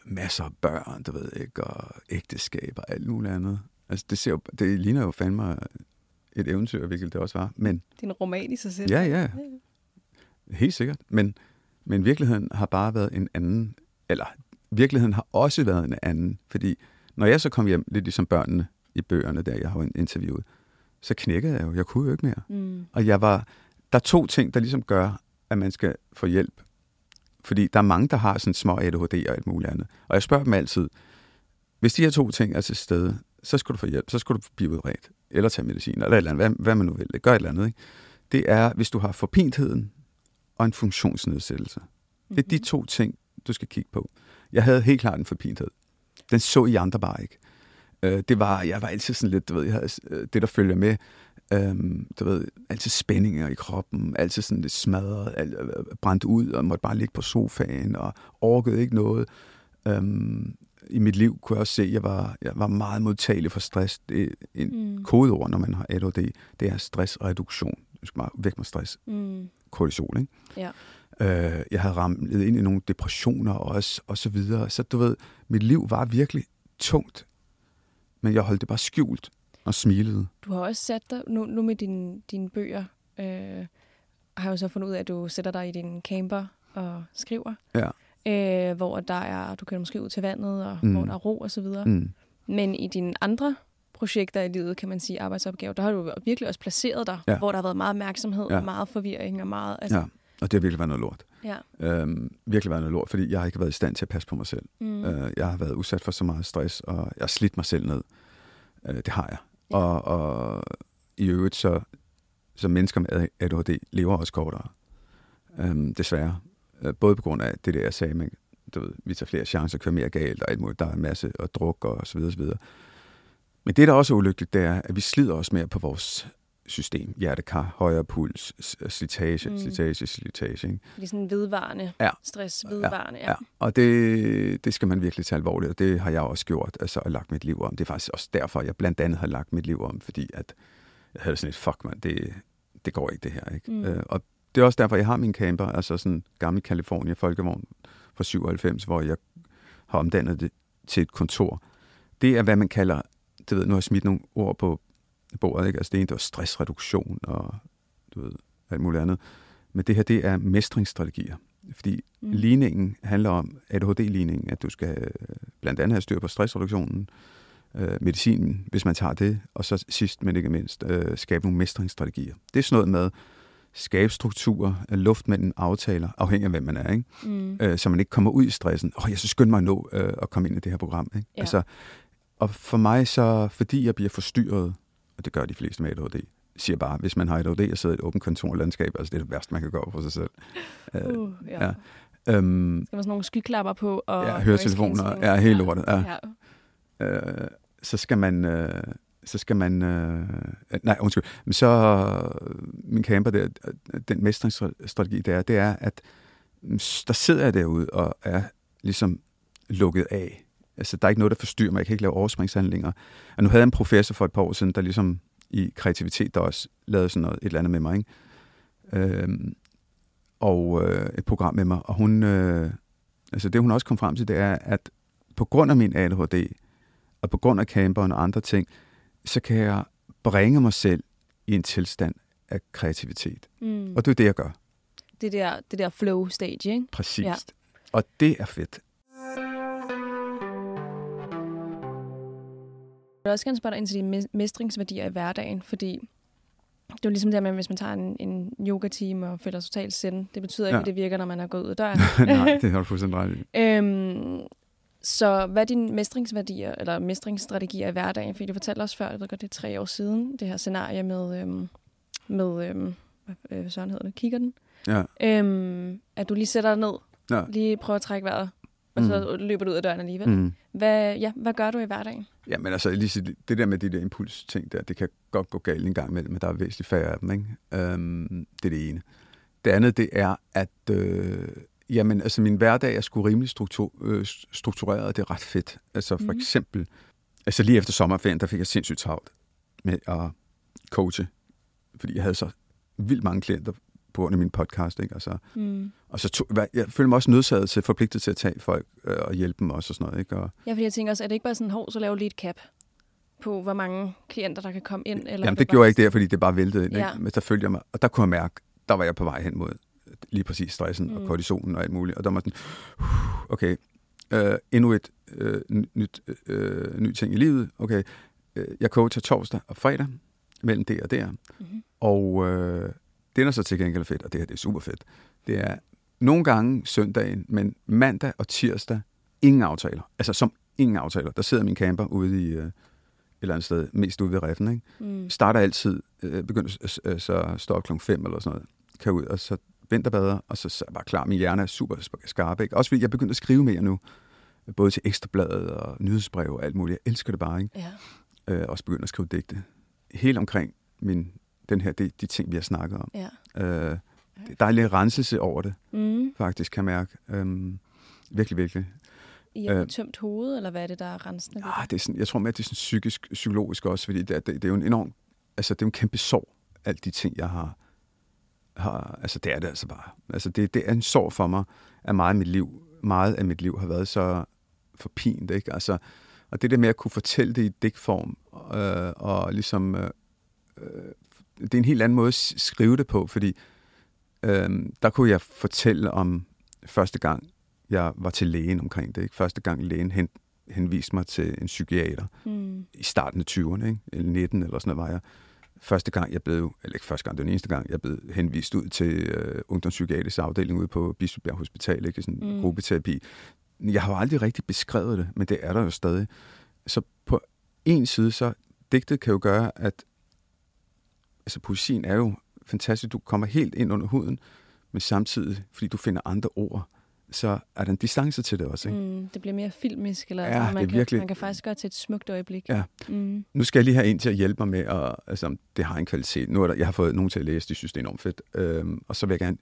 masser af børn, du ved ikke, og ægteskab og alt muligt andet. Altså, det, ser jo, det ligner jo fandme et eventyr, hvilket det også var. Men Det er en roman i sig selv. ja, ja, helt sikkert. Men, men virkeligheden har bare været en anden, eller virkeligheden har også været en anden, fordi når jeg så kom hjem, lidt ligesom børnene i bøgerne, der jeg har interviewet, så knækkede jeg jo. Jeg kunne jo ikke mere. Mm. Og jeg var, der er to ting, der ligesom gør, at man skal få hjælp. Fordi der er mange, der har sådan små ADHD og alt muligt andet. Og jeg spørger dem altid, hvis de her to ting er til stede, så skal du få hjælp, så skal du blive udredt, eller tage medicin, eller et eller andet, hvad, hvad man nu vil. Gør et eller andet. Ikke? Det er, hvis du har forpintheden og en funktionsnedsættelse. Det er de to ting, du skal kigge på. Jeg havde helt klart en forpinthed. Den så I andre bare ikke. Øh, det var, jeg var altid sådan lidt, du ved, jeg havde, øh, det der følger med, øhm, du ved, altid spændinger i kroppen, altid sådan lidt smadret, alt, øh, brændt ud, og måtte bare ligge på sofaen, og orkede ikke noget. Øhm, I mit liv kunne jeg også se, at jeg var, jeg var meget modtagelig for stress. Det er en Mm. kodeord, når man har ADHD, det er stressreduktion. Du skal bare væk med stress. Mm. Kortisol, ikke? Ja. Øh, jeg havde ramlet ind i nogle depressioner også, og så videre. Så du ved, mit liv var virkelig tungt, men jeg holdt det bare skjult og smilede. Du har også sat dig, nu, nu med dine, dine bøger, øh, har jeg jo så fundet ud af, at du sætter dig i din camper og skriver. Ja. Øh, hvor der er, du kan måske ud til vandet, og Mm. hvor der er ro og så videre. Mm. Men i dine andre projekter i livet, kan man sige, arbejdsopgaver, der har du virkelig også placeret dig, Ja. hvor der har været meget opmærksomhed, Ja. og meget forvirring og meget... Altså, Ja, og det har virkelig været noget lort. ja. Øhm, virkelig været noget lort, fordi jeg har ikke været i stand til at passe på mig selv. Mm. Øh, jeg har været udsat for så meget stress, og jeg har slidt mig selv ned. Øh, det har jeg. Ja. Og, og i øvrigt, så, så mennesker med ADHD lever også kortere. Øhm, desværre. Øh, både på grund af det der, jeg sagde, men, du ved, vi tager flere chancer, kører mere galt, og alt muligt. Der er en masse og druk og så videre, så videre. Men det, der også er ulykkeligt, det er, at vi slider også mere på vores system. Hjertekar, højere puls, slitage, Mm. slitage, slitage. Ikke? Det er sådan vedvarende Ja. stress, vedvarende. Ja. Ja, og det, det skal man virkelig tage alvorligt, og det har jeg også gjort, altså at lagt mit liv om. Det er faktisk også derfor, jeg blandt andet har lagt mit liv om, fordi at jeg havde sådan et, fuck man, det, det går ikke det her. Ikke? Mm. Øh, og det er også derfor, jeg har min camper, altså sådan en gammel California folkevogn fra 97, hvor jeg har omdannet det til et kontor. Det er, hvad man kalder, det ved, nu har jeg smidt nogle ord på bordet, ikke? Altså det ene, det var stressreduktion og du ved, alt muligt andet. Men det her, det er mestringsstrategier. Fordi mm. ligningen handler om, ADHD-ligningen, at du skal øh, blandt andet have styr på stressreduktionen, øh, medicinen, hvis man tager det, og så sidst, men ikke mindst, øh, skabe nogle mestringsstrategier. Det er sådan noget med skabe strukturer, luft mellem aftaler, afhængig af hvem man er, ikke? Mm. Øh, så man ikke kommer ud i stressen. Åh, oh, jeg så skynder mig nå øh, at komme ind i det her program. Ikke? Ja. Altså, og for mig så, fordi jeg bliver forstyrret, og det gør de fleste med ADHD, siger bare, hvis man har ADHD og sidder i et åbent kontorlandskab, altså det er det værste, man kan gøre for sig selv. Uh, ja. ja. Um, Skal man sådan nogle skyklapper på? Og ja, høretelefoner er helt lortet. Ja. ja. Uh, så skal man... Uh, så skal man... Uh, nej, undskyld. Men så uh, min camper der, den mestringsstrategi der, det er, at mm, der sidder jeg derude og er ligesom lukket af. Altså, der er ikke noget, der forstyrrer mig. Jeg kan ikke lave overspringshandlinger. Og nu havde jeg en professor for et par år siden, der ligesom i kreativitet, der også lavede sådan noget, et eller andet med mig. Ikke? Øhm, og øh, et program med mig. Og hun, øh, altså det hun også kom frem til, det er, at på grund af min ADHD, og på grund af camperen og andre ting, så kan jeg bringe mig selv i en tilstand af kreativitet. Mm. Og det er det, jeg gør. Det der, det der flow stage, ikke? Præcis. Ja. Og det er fedt. Vil også gerne spørge dig ind til de mestringsværdier i hverdagen, fordi det er jo ligesom det med, hvis man tager en, en yoga-team og føler sig totalt send. Det betyder ikke, ja. at det virker, når man er gået ud af døren. Nej, det har du fuldstændig ret i. øhm, så hvad er dine mestringsværdier, eller mestringsstrategier i hverdagen? Fordi du fortalte også før, jeg ved godt, det er tre år siden, det her scenarie med, øhm, med øhm, hvad, sådan hedder det, kigger den? Ja. Øhm, at du lige sætter dig ned, ja. lige prøver at trække vejret, og så mm. løber du ud af døren alligevel. Mm. Hvad, ja, hvad gør du i hverdagen? Ja, men altså, lige det der med de der impuls-ting der, det kan godt gå galt en gang imellem, men der er væsentligt færre af dem, ikke? Øhm, det er det ene. Det andet, det er, at øh, jamen, altså, min hverdag er sgu rimelig struktur, øh, struktureret, og det er ret fedt. Altså for mm. eksempel, altså lige efter sommerferien, der fik jeg sindssygt travlt med at coache, fordi jeg havde så vildt mange klienter af min podcast. Ikke? Altså, mm. Og så to, jeg føler mig også nødsaget til, forpligtet til at tage folk øh, og hjælpe dem også og sådan noget. Ikke? Og, ja, fordi jeg tænker også, er det ikke bare sådan, hov, så laver lige et cap på, hvor mange klienter, der kan komme ind? Eller Jamen, det, det gjorde jeg ikke der, fordi det bare væltede ind. Ja. Ikke? Men der følte jeg mig, og der kunne jeg mærke, der var jeg på vej hen mod lige præcis stressen mm. og kortisonen og alt muligt. Og der var sådan, okay, øh, endnu et øh, nyt, øh, ny ting i livet. Okay, øh, jeg coacher torsdag og fredag mellem det og der. Mm-hmm. Og øh, det, der så til gengæld er fedt, og det her det er super fedt, det er nogle gange søndagen, men mandag og tirsdag, ingen aftaler. Altså som ingen aftaler. Der sidder min camper ude i øh, et eller andet sted, mest ude ved retten. Ikke? Mm. Starter altid, øh, begynder øh, så står klokken 5 eller sådan noget, kan ud, og så vinterbader, og så, så er jeg bare klar. Min hjerne er super skarp. Ikke? Også fordi jeg begynder at skrive mere nu, både til Ekstrabladet og nyhedsbrev og alt muligt. Jeg elsker det bare. Ikke? Ja. Øh, også begynder at skrive digte. Helt omkring min den her, de, de ting, vi har snakket om. Ja. Øh, der er lidt renselse over det, mm. faktisk, kan jeg mærke. Øhm, virkelig, virkelig. I har øh, tømt hoved, eller hvad er det, der er rensende? Ja, det er sådan, jeg tror mere, det er sådan psykisk, psykologisk også, fordi det, det, det er jo en enorm, altså det er en kæmpe sorg, alt de ting, jeg har, har altså det er det altså bare. Altså det, det er en sorg for mig, at meget af mit liv, meget af mit liv har været så forpint, ikke? Altså, og det der med at kunne fortælle det i digtform, øh, og ligesom øh, øh det er en helt anden måde at skrive det på, fordi øh, der kunne jeg fortælle om første gang, jeg var til lægen omkring det. Ikke? Første gang lægen hen, henviste mig til en psykiater mm. i starten af 20'erne, ikke? eller 19 eller sådan noget var jeg. Første gang jeg blev, eller ikke første gang, det var den eneste gang, jeg blev henvist ud til øh, ungdomspsykiatrisk afdeling ude på Bispebjerg Hospital, ikke? sådan en mm. gruppeterapi. Jeg har jo aldrig rigtig beskrevet det, men det er der jo stadig. Så på en side, så digtet kan jo gøre, at altså poesien er jo fantastisk. Du kommer helt ind under huden, men samtidig, fordi du finder andre ord, så er der en distance til det også. Ikke? Mm, det bliver mere filmisk, eller ja, man, det er virkelig... kan, man kan faktisk gøre til et smukt øjeblik. Ja. Mm. Nu skal jeg lige have en til at hjælpe mig med, at, altså, det har en kvalitet. Nu er der, jeg har fået nogen til at læse, de synes, det er enormt fedt. Øhm, og så vil jeg gerne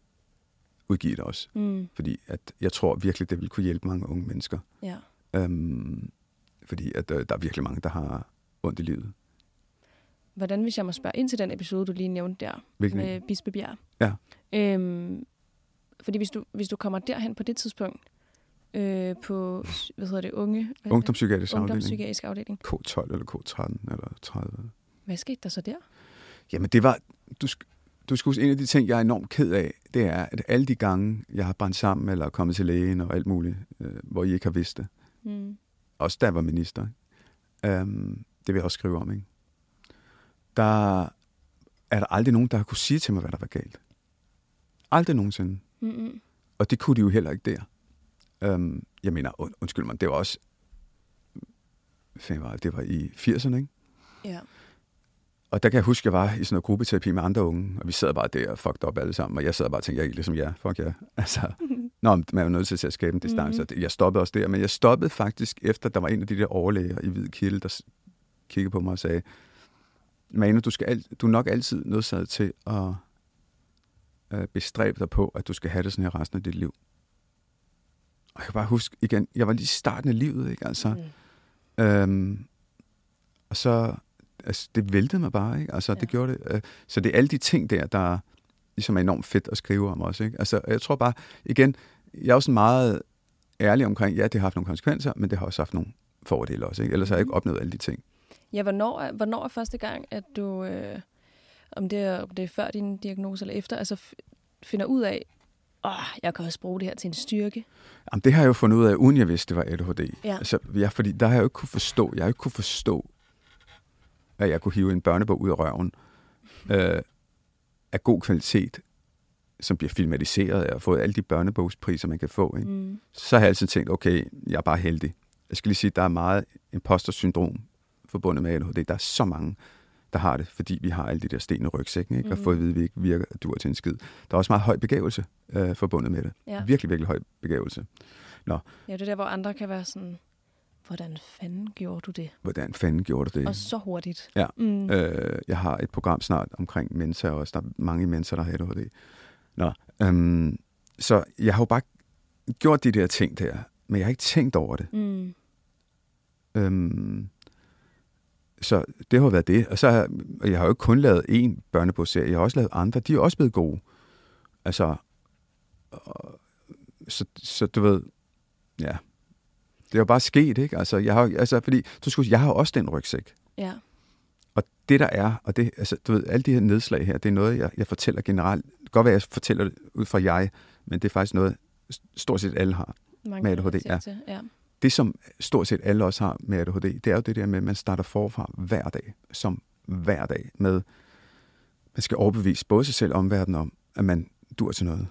udgive det også. Mm. Fordi at jeg tror virkelig, det vil kunne hjælpe mange unge mennesker. Ja. Øhm, fordi at, øh, der er virkelig mange, der har ondt i livet. Hvordan, hvis jeg må spørge ind til den episode, du lige nævnte der, Hvilken med Bispebjerg? Ja. Øhm, fordi hvis du, hvis du kommer derhen på det tidspunkt, øh, på, hvad hedder det, unge? Hvad, Ungdomspsykiatrisk afdeling. ungdomspsykiatrisk afdeling. K12 eller K13 eller 30. Hvad skete der så der? Jamen det var, du, du skal huske, en af de ting, jeg er enormt ked af, det er, at alle de gange, jeg har brændt sammen eller kommet til lægen og alt muligt, øh, hvor I ikke har vidst det, Mm. også da jeg var minister, øhm, det vil jeg også skrive om, ikke? Der er der aldrig nogen, der har kunne sige til mig, hvad der var galt. Aldrig nogensinde. Mm-mm. Og det kunne de jo heller ikke der. Øhm, jeg mener, und, undskyld mig, det var også, hvad var det, det var i 80'erne, ikke? Ja. Og der kan jeg huske, at jeg var i sådan noget gruppeterapi med andre unge, og vi sad bare der og fucked op alle sammen, og jeg sad bare og tænkte, jeg er ligesom jer, fuck jer. Altså, nå, man er jo nødt til at skabe en distance, mm-hmm. jeg stoppede også der, men jeg stoppede faktisk efter, der var en af de der overlæger i hvid kilde, der kiggede på mig og sagde, Manu, du, skal al- du er nok altid nødsaget til at øh, bestræbe dig på, at du skal have det sådan her resten af dit liv. Og jeg kan bare huske igen, jeg var lige i starten af livet, ikke? Altså, Mm. Øhm, og så, altså, det væltede mig bare, ikke? Altså, ja. Det gjorde det. Øh, så det er alle de ting der, der ligesom er enormt fedt at skrive om også, ikke? Altså, jeg tror bare, igen, jeg er også meget ærlig omkring, ja, det har haft nogle konsekvenser, men det har også haft nogle fordele også, ikke? Ellers har jeg ikke opnået alle de ting. Ja, hvornår er, hvornår er første gang, at du, øh, om, det er, om det er før din diagnose eller efter, altså finder ud af, åh, jeg kan også bruge det her til en styrke. Jamen, det har jeg jo fundet ud af, uden jeg vidste, det var ADHD. Ja. Altså, ja, fordi der har jeg jo ikke kunne forstå, jeg har ikke kunne forstå, at jeg kunne hive en børnebog ud af røven øh, af god kvalitet, som bliver filmatiseret og har fået alle de børnebogspriser, man kan få. Ikke? Mm. Så har jeg altid tænkt, okay, jeg er bare heldig. Jeg skal lige sige, der er meget imposter-syndrom forbundet med ADHD. Der er så mange, der har det, fordi vi har alle de der sten i rygsækken, ikke? og Mhm. fået at vide, at vi ikke virker dur til en skid. Der er også meget høj begævelse øh, forbundet med det. Ja. Virkelig, virkelig høj begævelse. ja, det er der, hvor andre kan være sådan, hvordan fanden gjorde du det? Hvordan fanden gjorde du det? Og så hurtigt. Ja. Mm. Øh, jeg har et program snart omkring Mensa også. Der er mange mennesker, der har ADHD. Nå, øhm, så jeg har jo bare gjort de der ting der, men jeg har ikke tænkt over det. Mm. Øhm, så det har været det. Og så har, og jeg har jo ikke kun lavet én børnebogsserie, jeg har også lavet andre. De er også blevet gode. Altså, og, så, så du ved, ja. Det er jo bare sket, ikke? Altså, jeg har, altså fordi, du skal, huske, jeg har også den rygsæk. Ja. Og det der er, og det, altså, du ved, alle de her nedslag her, det er noget, jeg, jeg fortæller generelt. Det kan godt være, jeg fortæller det ud fra jeg, men det er faktisk noget, stort set alle har. Mange Med ADHD, ja. Ja. Det, som stort set alle også har med ADHD, det er jo det der med, at man starter forfra hver dag, som hver dag, med, man skal overbevise både sig selv og omverdenen om, at man dur til noget,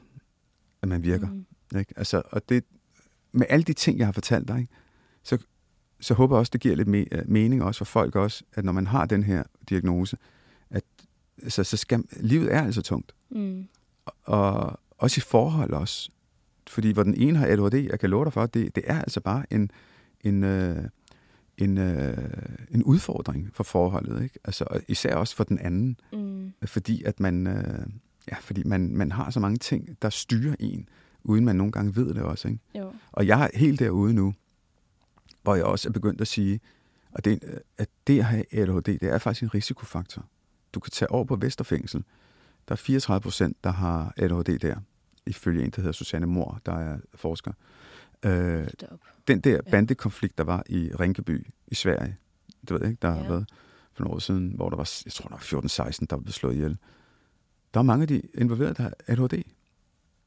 at man virker. Mm. Ikke? Altså, og det, med alle de ting, jeg har fortalt dig, ikke, så, så håber jeg også, det giver lidt me, øh, mening også for folk også, at når man har den her diagnose, at altså, så skal, livet er altså tungt. Mm. Og også i forhold også. Fordi hvor den ene har ADHD, jeg kan love dig for, det, det er altså bare en, en, øh, en, øh, en udfordring for forholdet. Ikke? Altså, og især også for den anden. Mm. Fordi at man, øh, ja, fordi man, man har så mange ting, der styrer en, uden man nogle gange ved det også. Ikke? Jo. Og jeg er helt derude nu, hvor jeg også er begyndt at sige, at det, at det at have ADHD, det er faktisk en risikofaktor. Du kan tage over på Vesterfængsel. Der er 34 procent, der har ADHD der, ifølge en, der hedder Susanne Mor, der er forsker. Øh, den der bandekonflikt, der var i Rinkeby i Sverige, du ved ikke, der har Ja. været for nogle år siden, hvor der var, jeg tror, der var 14-16, der blev slået ihjel. Der er mange af de involverede, der har ADHD.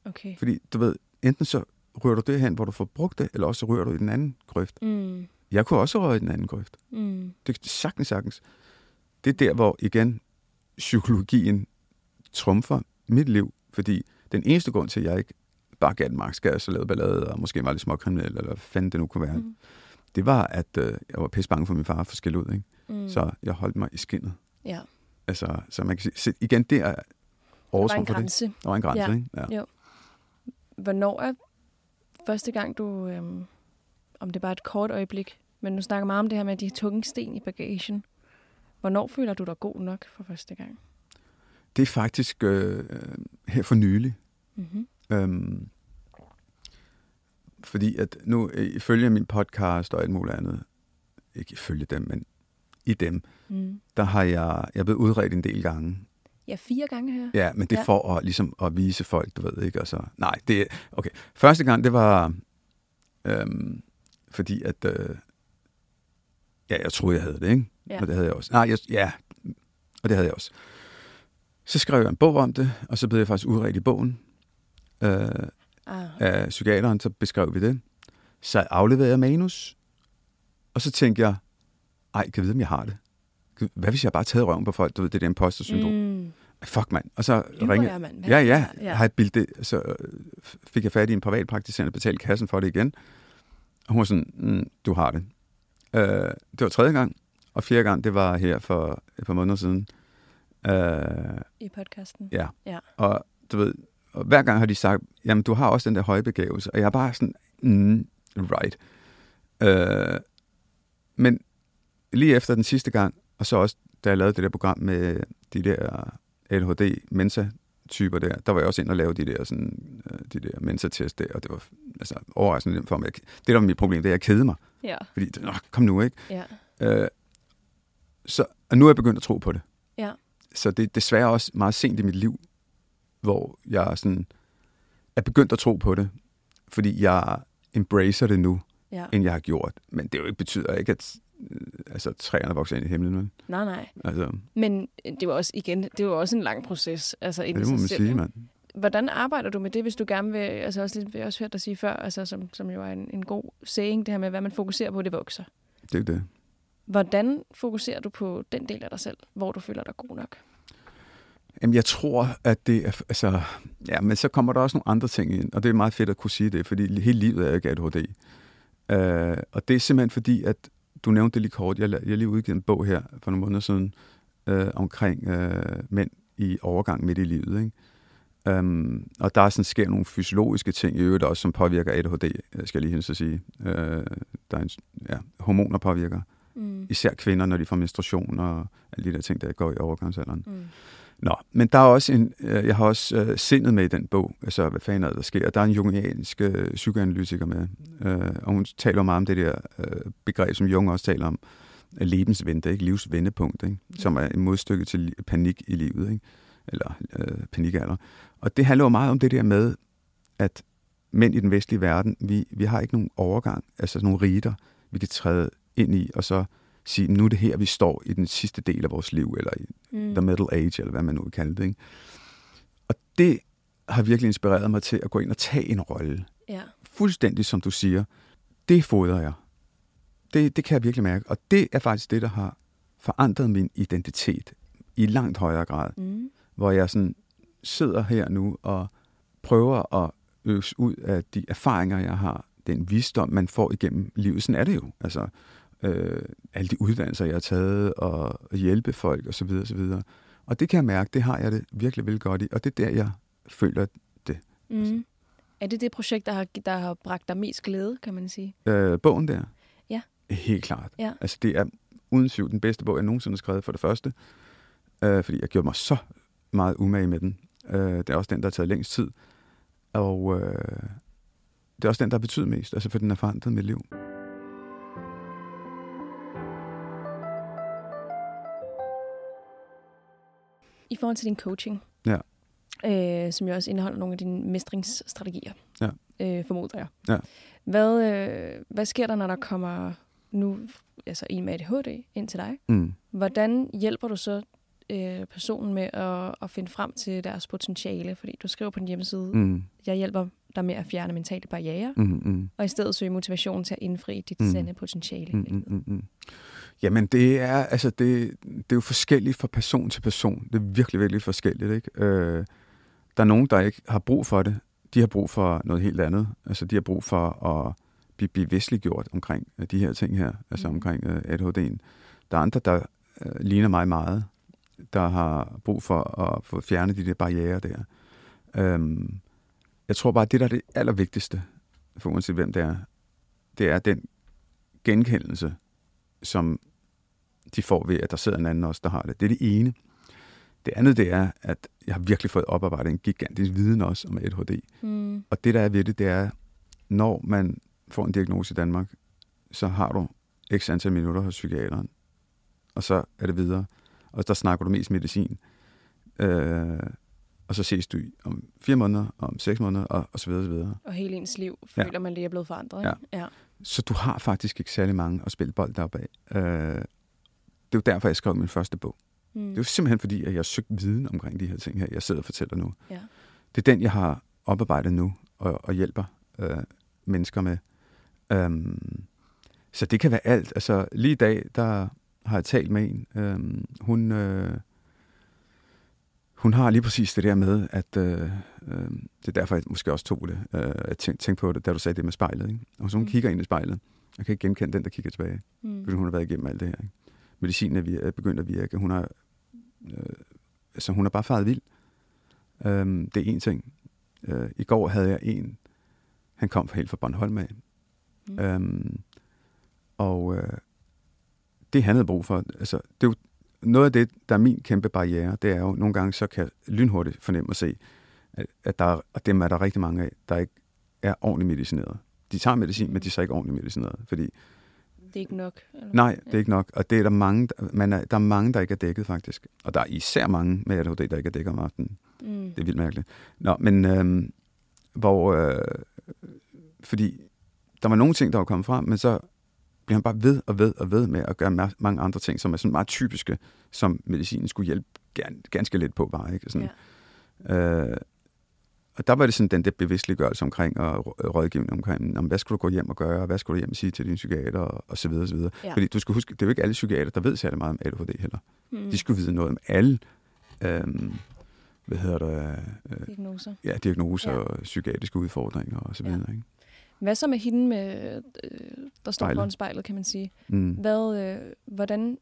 Okay. Fordi, du ved, enten så rører du det hen, hvor du får brugt det, eller også så rører du i den anden grøft. Mm. Jeg kunne også røre i den anden grøft. Mm. Det er sagtens, sagtens. Det er der, hvor igen psykologien trumfer mit liv, fordi den eneste grund til, at jeg ikke bare gav den gas og lavede ballade, og måske var lidt småkriminel, eller hvad fanden det nu kunne være, mm. Det var, at øh, jeg var pisse bange for min far for skille ud, ikke? Mm. Så jeg holdt mig i skinnet. Ja. Altså, så man kan sige, igen, det er en for det. grænse. Der var en grænse, Ja. ikke? Ja. Jo. Hvornår er første gang, du... Øhm, om det er bare et kort øjeblik, men nu snakker meget om det her med de tunge sten i bagagen. Hvornår føler du dig god nok for første gang? Det er faktisk øh, her for nylig. Mm-hmm. Øhm, fordi at nu, øh, ifølge min podcast og alt muligt andet, ikke ifølge dem, men i dem, Mm. der har jeg, jeg er blevet udredt en del gange. Ja, fire gange her. Ja, men det Ja. for at, ligesom, at vise folk, du ved ikke, altså, nej, det er, okay. Første gang, det var, Øhm, fordi at... Øh, ja, jeg troede, jeg havde det, ikke? Ja. Og det havde jeg også. Nej, jeg, ja, og det havde jeg også. Så skrev jeg en bog om det, og så blev jeg faktisk udredt i bogen øh, Ah. af psykiateren, så beskrev vi det. Så afleverede jeg manus, og så tænkte jeg, ej, kan jeg vide, om jeg har det? Hvad hvis jeg bare taget røven på folk, du ved, det der imposter-syndrom? Mm. Fuck, mand. Og så Lyver ringede jeg, mand? Ja, er det ja. Jeg har et billede, så øh, fik jeg fat i en privatpraktiserende og betalte kassen for det igen. Og hun var sådan, mm, du har det. Øh, det var tredje gang, og fjerde gang, det var her for et par måneder siden. Øh, I podcasten? Ja. Ja. Og du ved, og hver gang har de sagt, jamen du har også den der høje begævelse, og jeg er bare sådan, mm, right. Øh, men lige efter den sidste gang, og så også, da jeg lavede det der program med de der ADHD-mensa-typer der, der var jeg også ind og lave de der, sådan, øh, de der mensa-test der, og det var altså, overraskende nemt for mig. Det, der var mit problem, det er, at jeg kede mig. Ja. Fordi, Nå, kom nu, ikke? Ja. Øh, så, og nu er jeg begyndt at tro på det. Ja. Så det er desværre også meget sent i mit liv, hvor jeg sådan er begyndt at tro på det, fordi jeg embracer det nu, ja. end jeg har gjort. Men det jo ikke betyder ikke, at øh, altså, træerne vokser ind i himlen. Men, Nej, nej. altså, Men det var også, igen, det var også en lang proces. Altså, ja, det må man selv, sige, mand. Hvordan arbejder du med det, hvis du gerne vil, altså også lidt, vi også hørt dig sige før, altså som, som jo er en, en god saying, det her med, hvad man fokuserer på, det vokser. Det er det. Hvordan fokuserer du på den del af dig selv, hvor du føler dig god nok? Jamen, jeg tror, at det er... Altså, ja, men så kommer der også nogle andre ting ind, og det er meget fedt at kunne sige det, fordi hele livet er ikke ADHD. Uh, øh, og det er simpelthen fordi, at du nævnte det lige kort. Jeg, jeg har lige udgivet en bog her for nogle måneder siden uh, omkring uh, mænd i overgang midt i livet. Ikke? Um, og der er sådan, sker nogle fysiologiske ting i øvrigt også, som påvirker ADHD, skal jeg lige hilse at sige. Uh, der er en, ja, hormoner påvirker. Mm. Især kvinder, når de får menstruation og alle de der ting, der går i overgangsalderen. Mm. Nå, men der er også en, øh, jeg har også øh, sindet med i den bog, altså hvad fanden er der sker. Der er en jungiansk øh, psykoanalytiker med, øh, og hun taler meget om det der øh, begreb, som Jung også taler om, lebensvente, ikke? livsvendepunkt, ikke? som er en modstykke til panik i livet, ikke? eller øh, panikalder. Og det handler jo meget om det der med, at mænd i den vestlige verden, vi, vi har ikke nogen overgang, altså nogle riter, vi kan træde ind i, og så sige, nu er det her, vi står i den sidste del af vores liv, eller i Mm. the middle age, eller hvad man nu vil kalde det. Ikke? Og det har virkelig inspireret mig til at gå ind og tage en rolle. Ja. Fuldstændig som du siger, det fodrer jeg. Det, det kan jeg virkelig mærke. Og det er faktisk det, der har forandret min identitet i langt højere grad. Mm. Hvor jeg sådan sidder her nu og prøver at øse ud af de erfaringer, jeg har, den visdom, man får igennem livet. Sådan er det jo. Altså, øh, alle de uddannelser, jeg har taget, og hjælpe folk osv. videre. Og det kan jeg mærke, det har jeg det virkelig vel godt i. Og det er der, jeg føler, Mm. Er det det projekt, der har, der har bragt dig mest glæde, kan man sige? øh, bogen der. Ja. Helt klart. Ja. Altså, det er uden tvivl den bedste bog, jeg nogensinde har skrevet for det første. Øh, fordi jeg gjorde mig så meget umage med den. Øh, det er også den, der har taget længst tid. Og øh, det er også den, der har betydet mest, altså for den har forandret mit liv. I forhold til din coaching, Ja. øh, som jo også indeholder nogle af dine mestringsstrategier, Ja. øh, formoder jeg. Ja. Hvad, øh, hvad sker der, når der kommer nu altså en med ADHD ind til dig? Mm. Hvordan hjælper du så øh, personen med at, at finde frem til deres potentiale? Fordi du skriver på din hjemmeside, mm. Jeg hjælper dig med at fjerne mentale barriere, Mm. Mm. og i stedet søge motivation til at indfri dit mm. sande potentiale. Mm, mm, mm, mm. Jamen, det er, altså, det, det er jo forskelligt fra person til person. Det er virkelig, virkelig forskelligt, ikke? Øh, der er nogen, der ikke har brug for det. De har brug for noget helt andet. Altså, de har brug for at blive bevidstliggjort omkring øh, de her ting her, altså Mhm. omkring øh, ADHD'en. Der er andre, der øh, ligner mig meget, der har brug for at få fjernet de der barriere der. Øhm, jeg tror bare, at det, der er det allervigtigste, for uanset hvem det er, det er den genkendelse, som de får ved, at der sidder en anden også, der har det. Det er det ene. Det andet, det er, at jeg har virkelig fået oparbejdet en gigantisk viden også om ADHD. Mm. Og det, der er ved det, det er, når man får en diagnose i Danmark, så har du x antal minutter hos psykiateren, og så er det videre. Og der snakker du mest medicin. Øh, og så ses du om fire måneder, og om seks måneder, og, og så videre, og så videre. Og hele ens liv føler ja. man lige er blevet forandret. Ikke? Ja. ja. Så du har faktisk ikke særlig mange at spille bold deroppe af. Øh, det er jo derfor, jeg skrev min første bog. Mm. Det er jo simpelthen fordi, at jeg har søgt viden omkring de her ting her, jeg sidder og fortæller nu. Ja. Det er den, jeg har oparbejdet nu, og, og hjælper øh, mennesker med. Um, så det kan være alt. Altså, lige i dag, der har jeg talt med en. Um, hun, øh, hun har lige præcis det der med, at øh, øh, det er derfor, jeg måske også tog det, øh, at tænke tænk på det, da du sagde det med spejlet. Ikke? Og så hun mm. kigger ind i spejlet. Jeg kan ikke genkende den, der kigger tilbage, mm. fordi hun har været igennem alt det her. Ikke? Medicinen er begyndt at virke. Hun har, øh, altså, hun har bare faret vild. Øh, det er en ting. Øh, I går havde jeg en, han kom helt fra Bornholm af. Mm. Øhm, og øh, det han havde brug for, altså, det er jo noget af det, der er min kæmpe barriere, det er jo, nogle gange så kan lynhurtigt fornemme at se, at, at der, og dem er der rigtig mange af, der ikke er ordentligt medicineret. De tager medicin, men de er så ikke ordentligt medicineret, fordi det er ikke nok? Eller? Nej, det er ikke nok. Og det er der mange, man er, der er mange, der ikke er dækket faktisk. Og der er især mange med ADHD, der ikke er dækket om aftenen. Mm. Det er vildt mærkeligt. Nå, men øhm, hvor... Øh, fordi der var nogle ting, der var kommet frem, men så bliver han bare ved og ved og ved med at gøre mange andre ting, som er sådan meget typiske, som medicinen skulle hjælpe ganske lidt på bare. Ikke? Sådan, ja. øh, og der var det sådan den der bevidstliggørelse omkring og rådgivning omkring, om hvad skulle du gå hjem og gøre, og hvad skulle du hjem og sige til din psykiater, og, og så videre, og så videre. Ja. Fordi du skal huske, det er jo ikke alle psykiater, der ved særlig meget om ADHD heller. Mm. De skulle vide noget om alle, øhm, hvad hedder det? Øh, diagnoser. Ja, diagnoser ja. og psykiatriske udfordringer og så videre. Ja. Ikke? Hvad så med hende, med, øh, der står foran spejlet, kan man sige? Mm. Hvad, øh, hvordan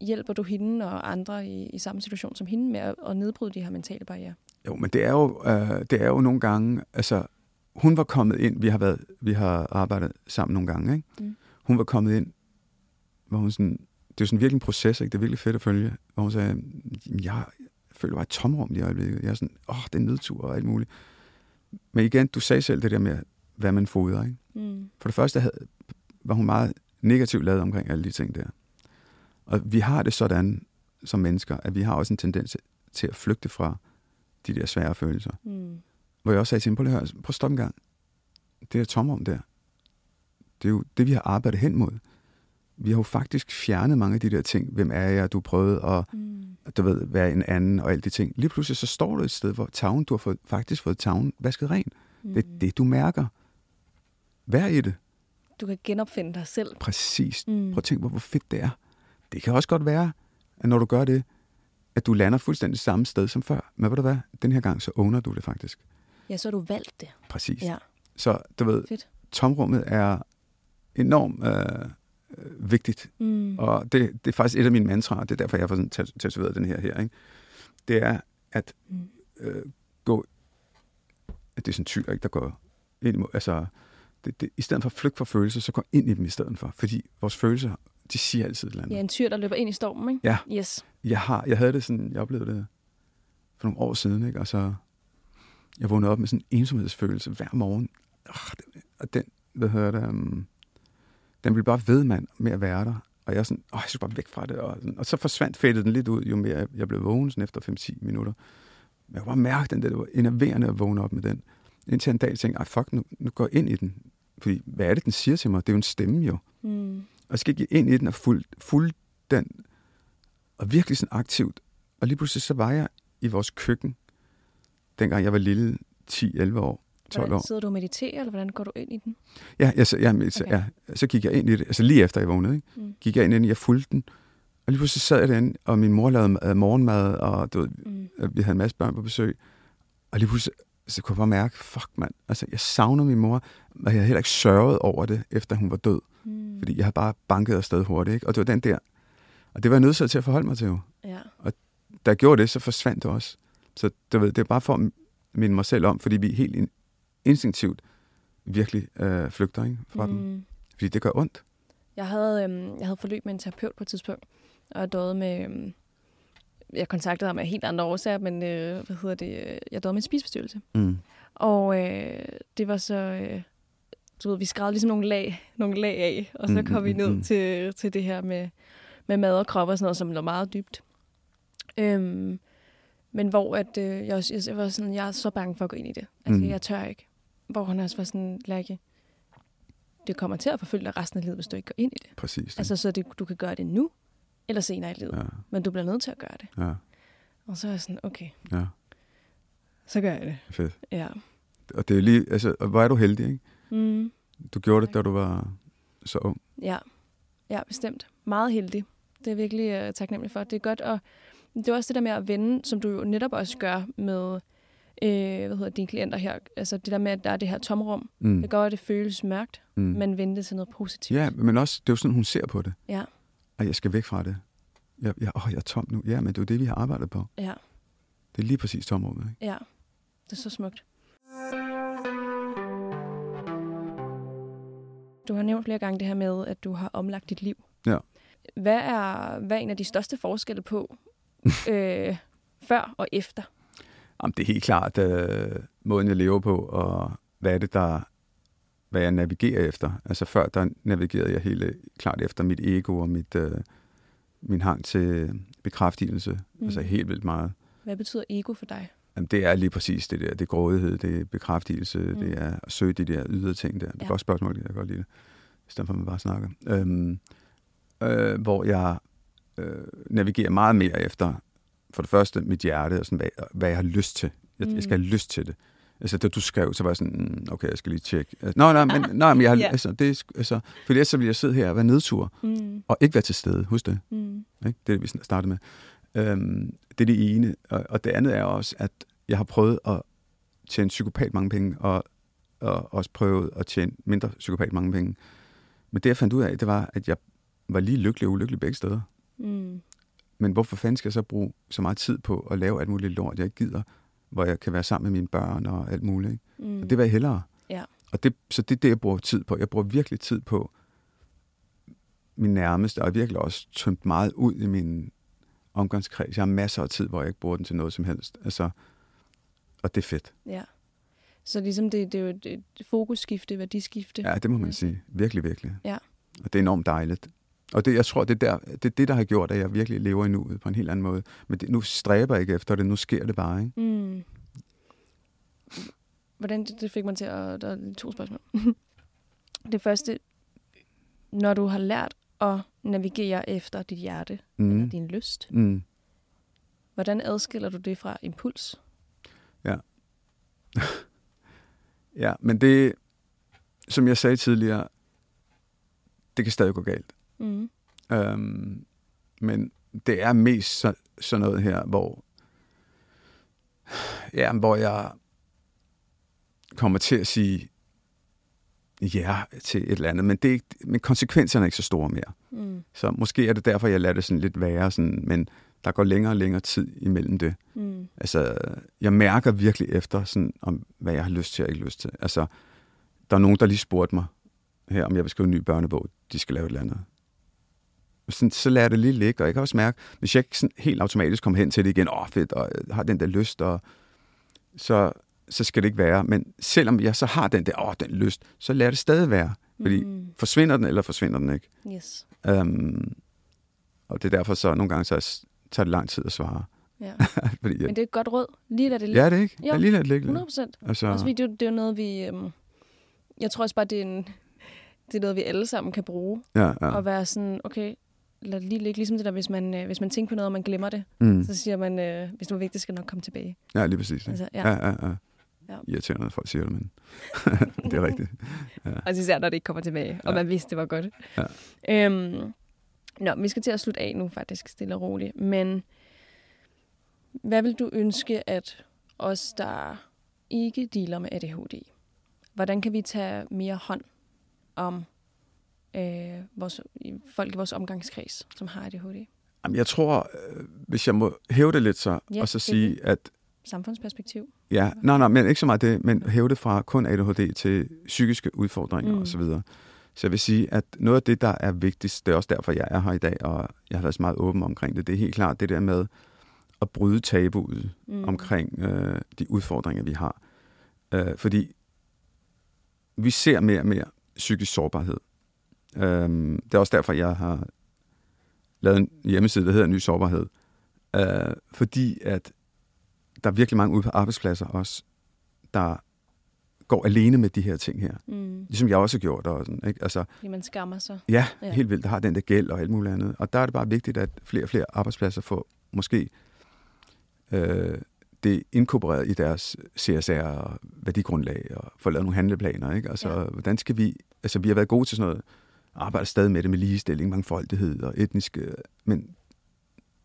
hjælper du hende og andre i, i samme situation som hende med at, at nedbryde de her mentale barriere? Jo, men det er jo, øh, det er jo nogle gange, altså hun var kommet ind, vi har, været, vi har arbejdet sammen nogle gange, ikke? Mm. Hun var kommet ind, hvor hun sådan, det er jo sådan virkelig en proces, ikke? det er virkelig fedt at følge, hvor hun sagde, jeg føler bare et tomrum i øjeblikket. Jeg er sådan, åh, det er nedtur og alt muligt. Men igen, du sagde selv det der med, hvad man fodrer. Ikke? Mm. For det første havde, var hun meget negativt lavet omkring alle de ting der. Og vi har det sådan som mennesker, at vi har også en tendens til at flygte fra de der svære følelser. Mm. Hvor jeg også sagde til hende, prøv at, høre, prøv at stoppe en gang. Det er tomrum der. Det er jo det, vi har arbejdet hen mod. Vi har jo faktisk fjernet mange af de der ting. Hvem er jeg? Du prøvede at mm. du ved, være en anden og alle de ting. Lige pludselig så står du et sted, hvor tavlen, du har fået, faktisk fået tavlen vasket ren. Mm. Det er det, du mærker. Vær i det. Du kan genopfinde dig selv. Præcis. Mm. Prøv at tænke på, hvor fedt det er. Det kan også godt være, at når du gør det, at du lander fuldstændig samme sted som før. Men ved du hvad? Den her gang, så owner du det faktisk. Ja, så har du valgt det. Præcis. Ja. Så du ved, Fedt. tomrummet er enormt øh, vigtigt. Mm. Og det, det er faktisk et af mine mantraer. Det er derfor, jeg har fået tatoveret den her her. Ikke? Det er at mm. øh, gå... At det er sådan en tyr, ikke, der går ind imod... Altså, det, det, i stedet for at flygte fra følelser, så gå ind i dem i stedet for. Fordi vores følelser, de siger altid et eller andet. Ja, en tyr, der løber ind i stormen, ikke? Ja. Yes. Jeg, har, jeg havde det sådan, jeg oplevede det for nogle år siden, ikke? Og så, jeg vågnede op med sådan en ensomhedsfølelse hver morgen. Og den, hvad hedder det, um, den ville bare ved, mand, med at være der. Og jeg sådan, åh, jeg skulle bare væk fra det. Og, sådan, og så forsvandt fættet den lidt ud, jo mere jeg blev vågen sådan efter 5-10 minutter. Men jeg kunne bare mærke den der, det var enerverende at vågne op med den. Indtil en dag tænkte, ej fuck, nu, nu går jeg ind i den. Fordi hvad er det, den siger til mig? Det er jo en stemme jo. Mm. Og så gik jeg ind i den og fuld, fuld den, og virkelig sådan aktivt. Og lige pludselig så var jeg i vores køkken, dengang jeg var lille, 10-11 år, 12 hvordan, år. Sidder du og mediterer, eller hvordan går du ind i den? Ja, jeg, jeg, mediterer, okay. ja, så gik jeg ind i det, altså lige efter jeg vågnede, ikke? Mm. gik jeg ind i den, jeg fulgte den, og lige pludselig sad jeg derinde, og min mor lavede morgenmad, og du ved, mm. vi havde en masse børn på besøg, og lige pludselig så kunne jeg bare mærke, fuck mand, altså jeg savner min mor, og jeg havde heller ikke sørget over det, efter hun var død. Mm. Fordi jeg havde bare banket afsted hurtigt, ikke? Og det var den der. Og det var jeg nødt til at forholde mig til jo. Ja. Og da jeg gjorde det, så forsvandt det også. Så du ved, det er bare for at minde mig selv om, fordi vi helt instinktivt virkelig øh, flygter ikke, fra mm. dem. Fordi det gør ondt. Jeg havde, øhm, jeg havde forløb med en terapeut på et tidspunkt, og jeg døde med... Øhm, jeg kontaktede ham af helt andre årsager, men øh, hvad hedder det, jeg døde med en spisforstyrrelse. Mm. Og øh, det var så... Øh, du ved, vi skrev ligesom nogle lag, nogle lag af, og så mm, kom mm, vi ned mm. til, til det her med, med mad og krop og sådan noget, som lå meget dybt. Øhm, Men hvor at, øh, jeg, også, jeg, var sådan, jeg er så bange for at gå ind i det. Altså, Mm. jeg tør ikke. Hvor han også var sådan, Lærke, det kommer til at forfølge dig resten af livet, hvis du ikke går ind i det. Præcis. ikke? Altså, så det, du kan gøre det nu, eller senere i livet. ja, Men du bliver nødt til at gøre det. ja, Og så er jeg sådan, okay, ja, så gør jeg det. fedt. Ja. Og det er lige, altså, hvor er du heldig, ikke? Mm. Du gjorde det, da du var så ung. Ja, ja bestemt. Meget heldig. Det er jeg virkelig uh, taknemmelig for. Det er godt, og det er også det der med at vende, som du jo netop også gør med øh, hvad hedder dine klienter her. Altså det der med, at der er det her tomrum. Mm. Det gør, at det føles mørkt, Mm. men vende det til noget positivt. Ja, men også, det er jo sådan, hun ser på det. Ja. Og jeg skal væk fra det. Jeg, jeg, åh, jeg er tom nu. Ja, men det er jo det, vi har arbejdet på. Ja, Det er lige præcis tomrummet. Ikke? ja. Det er så smukt. Du har nævnt flere gange det her med, at du har omlagt dit liv. Ja. Hvad er, hvad er en af de største forskelle på øh, før og efter? Jamen, det er helt klart øh, måden, jeg lever på, og hvad er det, der hvad jeg navigerer efter. Altså før, der navigerede jeg helt øh, klart efter mit ego og mit, øh, min hang til bekræftelse. Mm. Mm. Altså helt vildt meget. Hvad betyder ego for dig? Jamen, det er lige præcis det der. Det er grådighed, det er bekræftelse, mm. Mm. det er at søge de der ydre ting der. Det er Ja. et godt spørgsmål, jeg kan godt lide det. I stedet for, at man bare snakker. Øhm, øh, hvor jeg øh, navigerer meget mere efter, for det første, mit hjerte, og sådan, hvad, hvad jeg har lyst til. Jeg, mm. Mm. jeg skal have lyst til det. Altså, da du skrev, så var jeg sådan, mm, okay, jeg skal lige tjekke. Altså, Nå, nej, men, nej, men jeg har, Ja. altså, det altså, for ellers så vil jeg sidde her og være nedtur, Mm. og ikke være til stede. Husk det. Mm. Ikke? Det er det, vi startede med. Øhm, det er det ene. Og, og det andet er også, at jeg har prøvet at tjene psykopat mange penge, og, og også prøvet at tjene mindre psykopat mange penge. Men det, jeg fandt ud af, det var, at jeg var lige lykkelig og ulykkelig begge steder. Mm. Men hvorfor fanden skal jeg så bruge så meget tid på at lave alt muligt lort, jeg ikke gider, hvor jeg kan være sammen med mine børn og alt muligt. Ikke? Mm. Og det vil jeg hellere. Ja. Og det, så det er det, jeg bruger tid på. Jeg bruger virkelig tid på min nærmeste, og jeg virkelig også tømt meget ud i min omgangskreds. Jeg har masser af tid, hvor jeg ikke bruger den til noget som helst. Altså, og det er fedt. Ja. Så ligesom det, det er jo et, et fokusskifte, værdiskifte. Ja, det må man sige. Virkelig, virkelig. Ja. Og det er enormt dejligt. Og det, jeg tror, det er, der, det er det, der har gjort, at jeg virkelig lever i nuet på en helt anden måde. Men det, nu stræber jeg ikke efter det, nu sker det bare, ikke? Mm. Hvordan det, fik mig til at... Der er to spørgsmål. det første, når du har lært at navigere efter dit hjerte, mm. eller din lyst, Mm. hvordan adskiller du det fra impuls? Ja, men det, som jeg sagde tidligere, det kan stadig gå galt. Mm. Øhm, men det er mest så, sådan noget her, hvor, ja, hvor jeg kommer til at sige ja til et eller andet, men, det er ikke, men konsekvenserne er ikke så store mere. Mm. Så måske er det derfor, jeg lader det sådan lidt være, sådan, men der går længere og længere tid imellem det. Mm. Altså, jeg mærker virkelig efter, sådan, om hvad jeg har lyst til og ikke lyst til. Altså, der er nogen, der lige spurgte mig her, om jeg vil skrive en ny børnebog. De skal lave et eller andet. Sådan, så lader jeg det lige ligge, og jeg kan også mærke, hvis jeg ikke sådan helt automatisk kommer hen til det igen, åh oh, fedt, og jeg har den der lyst, og så, så skal det ikke være. Men selvom jeg så har den der, åh, oh, den lyst, så lader det stadig være. Fordi Mm. forsvinder den, eller forsvinder den ikke? Yes. Um, og det er derfor så, nogle gange så tager det lang tid at svare. Ja. Fordi, Men det er et godt råd. Lige lad det ligge. Ja, det er ikke. Jo, Jeg lige lader det ligge. 100 lidt. procent. Altså, Også fordi det, det er jo noget, vi... Øhm, jeg tror også bare, det er, en, det er noget, vi alle sammen kan bruge. ja, ja. Ja. Og være sådan, okay, lad det lige ligge. Ligesom det der, hvis man, øh, hvis man tænker på noget, og man glemmer det, Mm. så siger man, øh, hvis det var vigtigt, skal det nok komme tilbage. Ja, lige præcis. ikke? Altså, ja. Ja, ja, ja. Ja. Irriterende, når folk siger det, men det er rigtigt. Og især, når det ikke kommer tilbage, og Ja. man vidste, det var godt. Ja. Øhm, nå, vi skal til at slutte af nu, faktisk, stille og roligt. Men hvad vil du ønske, at os, der ikke dealer med ADHD, hvordan kan vi tage mere hånd om øh, vores, folk i vores omgangskreds, som har ADHD? Jamen, jeg tror, øh, hvis jeg må hæve det lidt så, Ja, og så det sige, at Samfundsperspektiv? ja, nej, nej, men ikke så meget det, men hæve det fra kun ADHD til psykiske udfordringer mm. osv. Så jeg vil sige, at noget af det, der er vigtigst, det er også derfor, jeg er her i dag, og jeg har været så meget åben omkring det, det er helt klart det der med at bryde tabuet Mm. omkring øh, de udfordringer, vi har. Øh, fordi vi ser mere og mere psykisk sårbarhed. Øh, det er også derfor, jeg har lavet en hjemmeside, der hedder Ny Sårbarhed. Øh, fordi at der er virkelig mange ude på arbejdspladser også, der går alene med de her ting her. Mm. Ligesom jeg også har gjort. Og sådan, ikke? Altså, Fordi man skammer sig. ja, Ja. helt vildt. Der har den der gæld og alt muligt andet. Og der er det bare vigtigt, at flere og flere arbejdspladser får måske øh, det inkorporeret i deres CSR og værdigrundlag og får lavet nogle handleplaner. Ikke? Altså, Ja. hvordan skal vi... Altså, vi har været gode til sådan noget, arbejder stadig med det med ligestilling, mangfoldighed og etnisk... øh, Men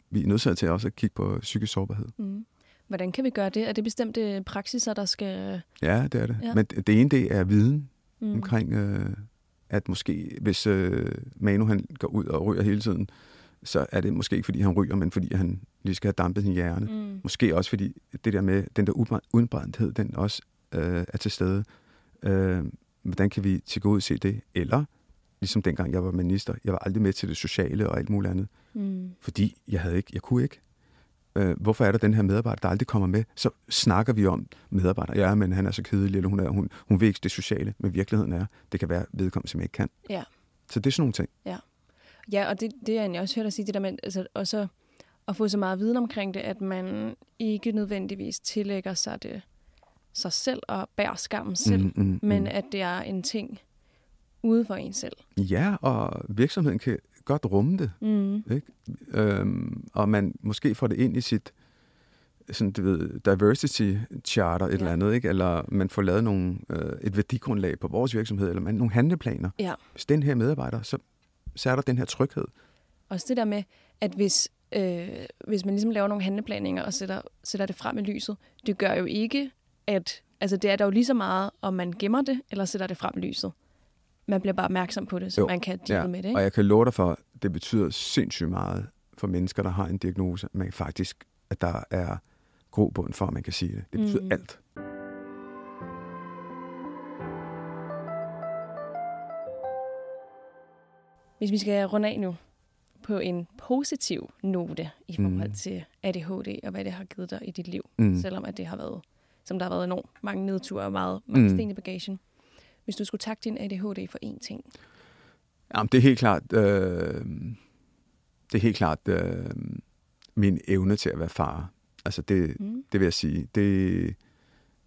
vi er nødt til også at kigge på psykisk sårbarhed. Mm. Hvordan kan vi gøre det? Er det bestemte praksiser, der skal... Ja, det er det. Ja. Men det ene, det er viden Mm. omkring, øh, at måske, hvis øh, Manu han går ud og ryger hele tiden, så er det måske ikke, fordi han ryger, men fordi han lige skal have dampet sin hjerne. Mm. Måske også, fordi det der med den der udbræ- udbrændthed, den også øh, er til stede. Øh, hvordan kan vi til gode se det? Eller, ligesom dengang jeg var minister, jeg var aldrig med til det sociale og alt muligt andet, Mm. fordi jeg havde ikke, jeg kunne ikke. Øh, hvorfor er der den her medarbejder, der aldrig kommer med? Så snakker vi om medarbejder. Ja, men han er så kedelig, eller hun, er, hun, hun ved ikke det sociale. Men virkeligheden er, det kan være vedkommende, som ikke kan. Ja. Så det er sådan nogle ting. Ja, og det, det har jeg også hørt dig sige, det der med altså, også at få så meget viden omkring det, at man ikke nødvendigvis tillægger sig det sig selv og bærer skammen selv, mm, Mm, mm, men at det er en ting ude for en selv. Ja, og virksomheden kan godt rumme det. Mm. Ikke? Øhm, og man måske får det ind i sit sådan, du ved, diversity charter, et Ja. eller andet, ikke? eller man får lavet nogle, øh, et værdigrundlag på vores virksomhed, eller man, nogle handleplaner. Ja. Hvis den her medarbejder, så, så er der den her tryghed. Også det der med, at hvis, øh, hvis man ligesom laver nogle handleplaninger og sætter, sætter det frem i lyset, det gør jo ikke, at altså det er der jo lige så meget, om man gemmer det, eller sætter det frem i lyset. Man bliver bare opmærksom på det, så Jo, man kan deal Ja, med det. og Ikke? jeg kan love dig for, det betyder sindssygt meget for mennesker, der har en diagnose, men faktisk, at der er grobund for, at man kan sige det. Det betyder Mm. mm. alt. Hvis vi skal runde af nu på en positiv note i forhold Mm. til ADHD og hvad det har givet dig i dit liv, Mm. selvom at det har været, som der har været enormt mange nedture og meget, mange Mm. sten i bagagen. Hvis du skulle takke din ADHD for én ting. Jamen, det er helt klart, øh, det er helt klart øh, min evne til at være far. Altså, det, Mm. det vil jeg sige. Det,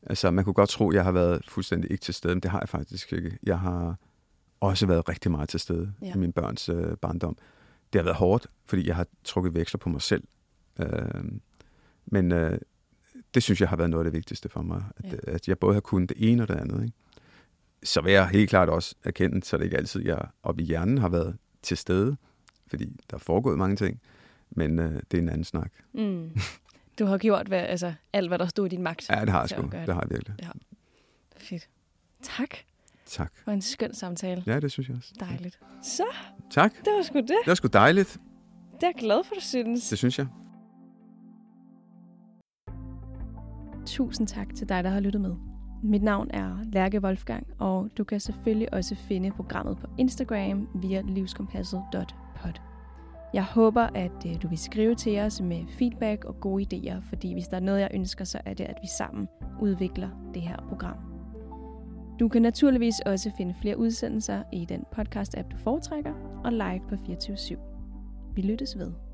altså, man kunne godt tro, at jeg har været fuldstændig ikke til stede, men det har jeg faktisk ikke. Jeg har også været rigtig meget til stede Ja. i min børns øh, barndom. Det har været hårdt, fordi jeg har trukket veksler på mig selv. Øh, men øh, det synes jeg har været noget af det vigtigste for mig, at, ja. at jeg både har kunnet det ene og det andet. Ikke? Så vil jeg helt klart også erkende, så det ikke altid, jeg oppe i hjernen har været til stede, fordi der er foregået mange ting, men øh, det er en anden snak. Mm. Du har gjort hvad, altså, alt, hvad der stod i din magt. Ja, det har jeg sgu. gøre Det har jeg virkelig. Fedt. Tak Tak. for en skøn samtale. Ja, det synes jeg også. Dejligt. Så, Tak. det var sgu det. Det var sgu dejligt. Det er jeg glad for, du synes. Det synes jeg. Tusind tak til dig, der har lyttet med. Mit navn er Lærke Wolfgang, og du kan selvfølgelig også finde programmet på Instagram via livskompasset.pod. Jeg håber, at øh, du vil skrive til os med feedback og gode idéer, fordi hvis der er noget, jeg ønsker, så er det, at vi sammen udvikler det her program. Du kan naturligvis også finde flere udsendelser i den podcast-app, du foretrækker, og live på 24 /7. Vi lyttes ved.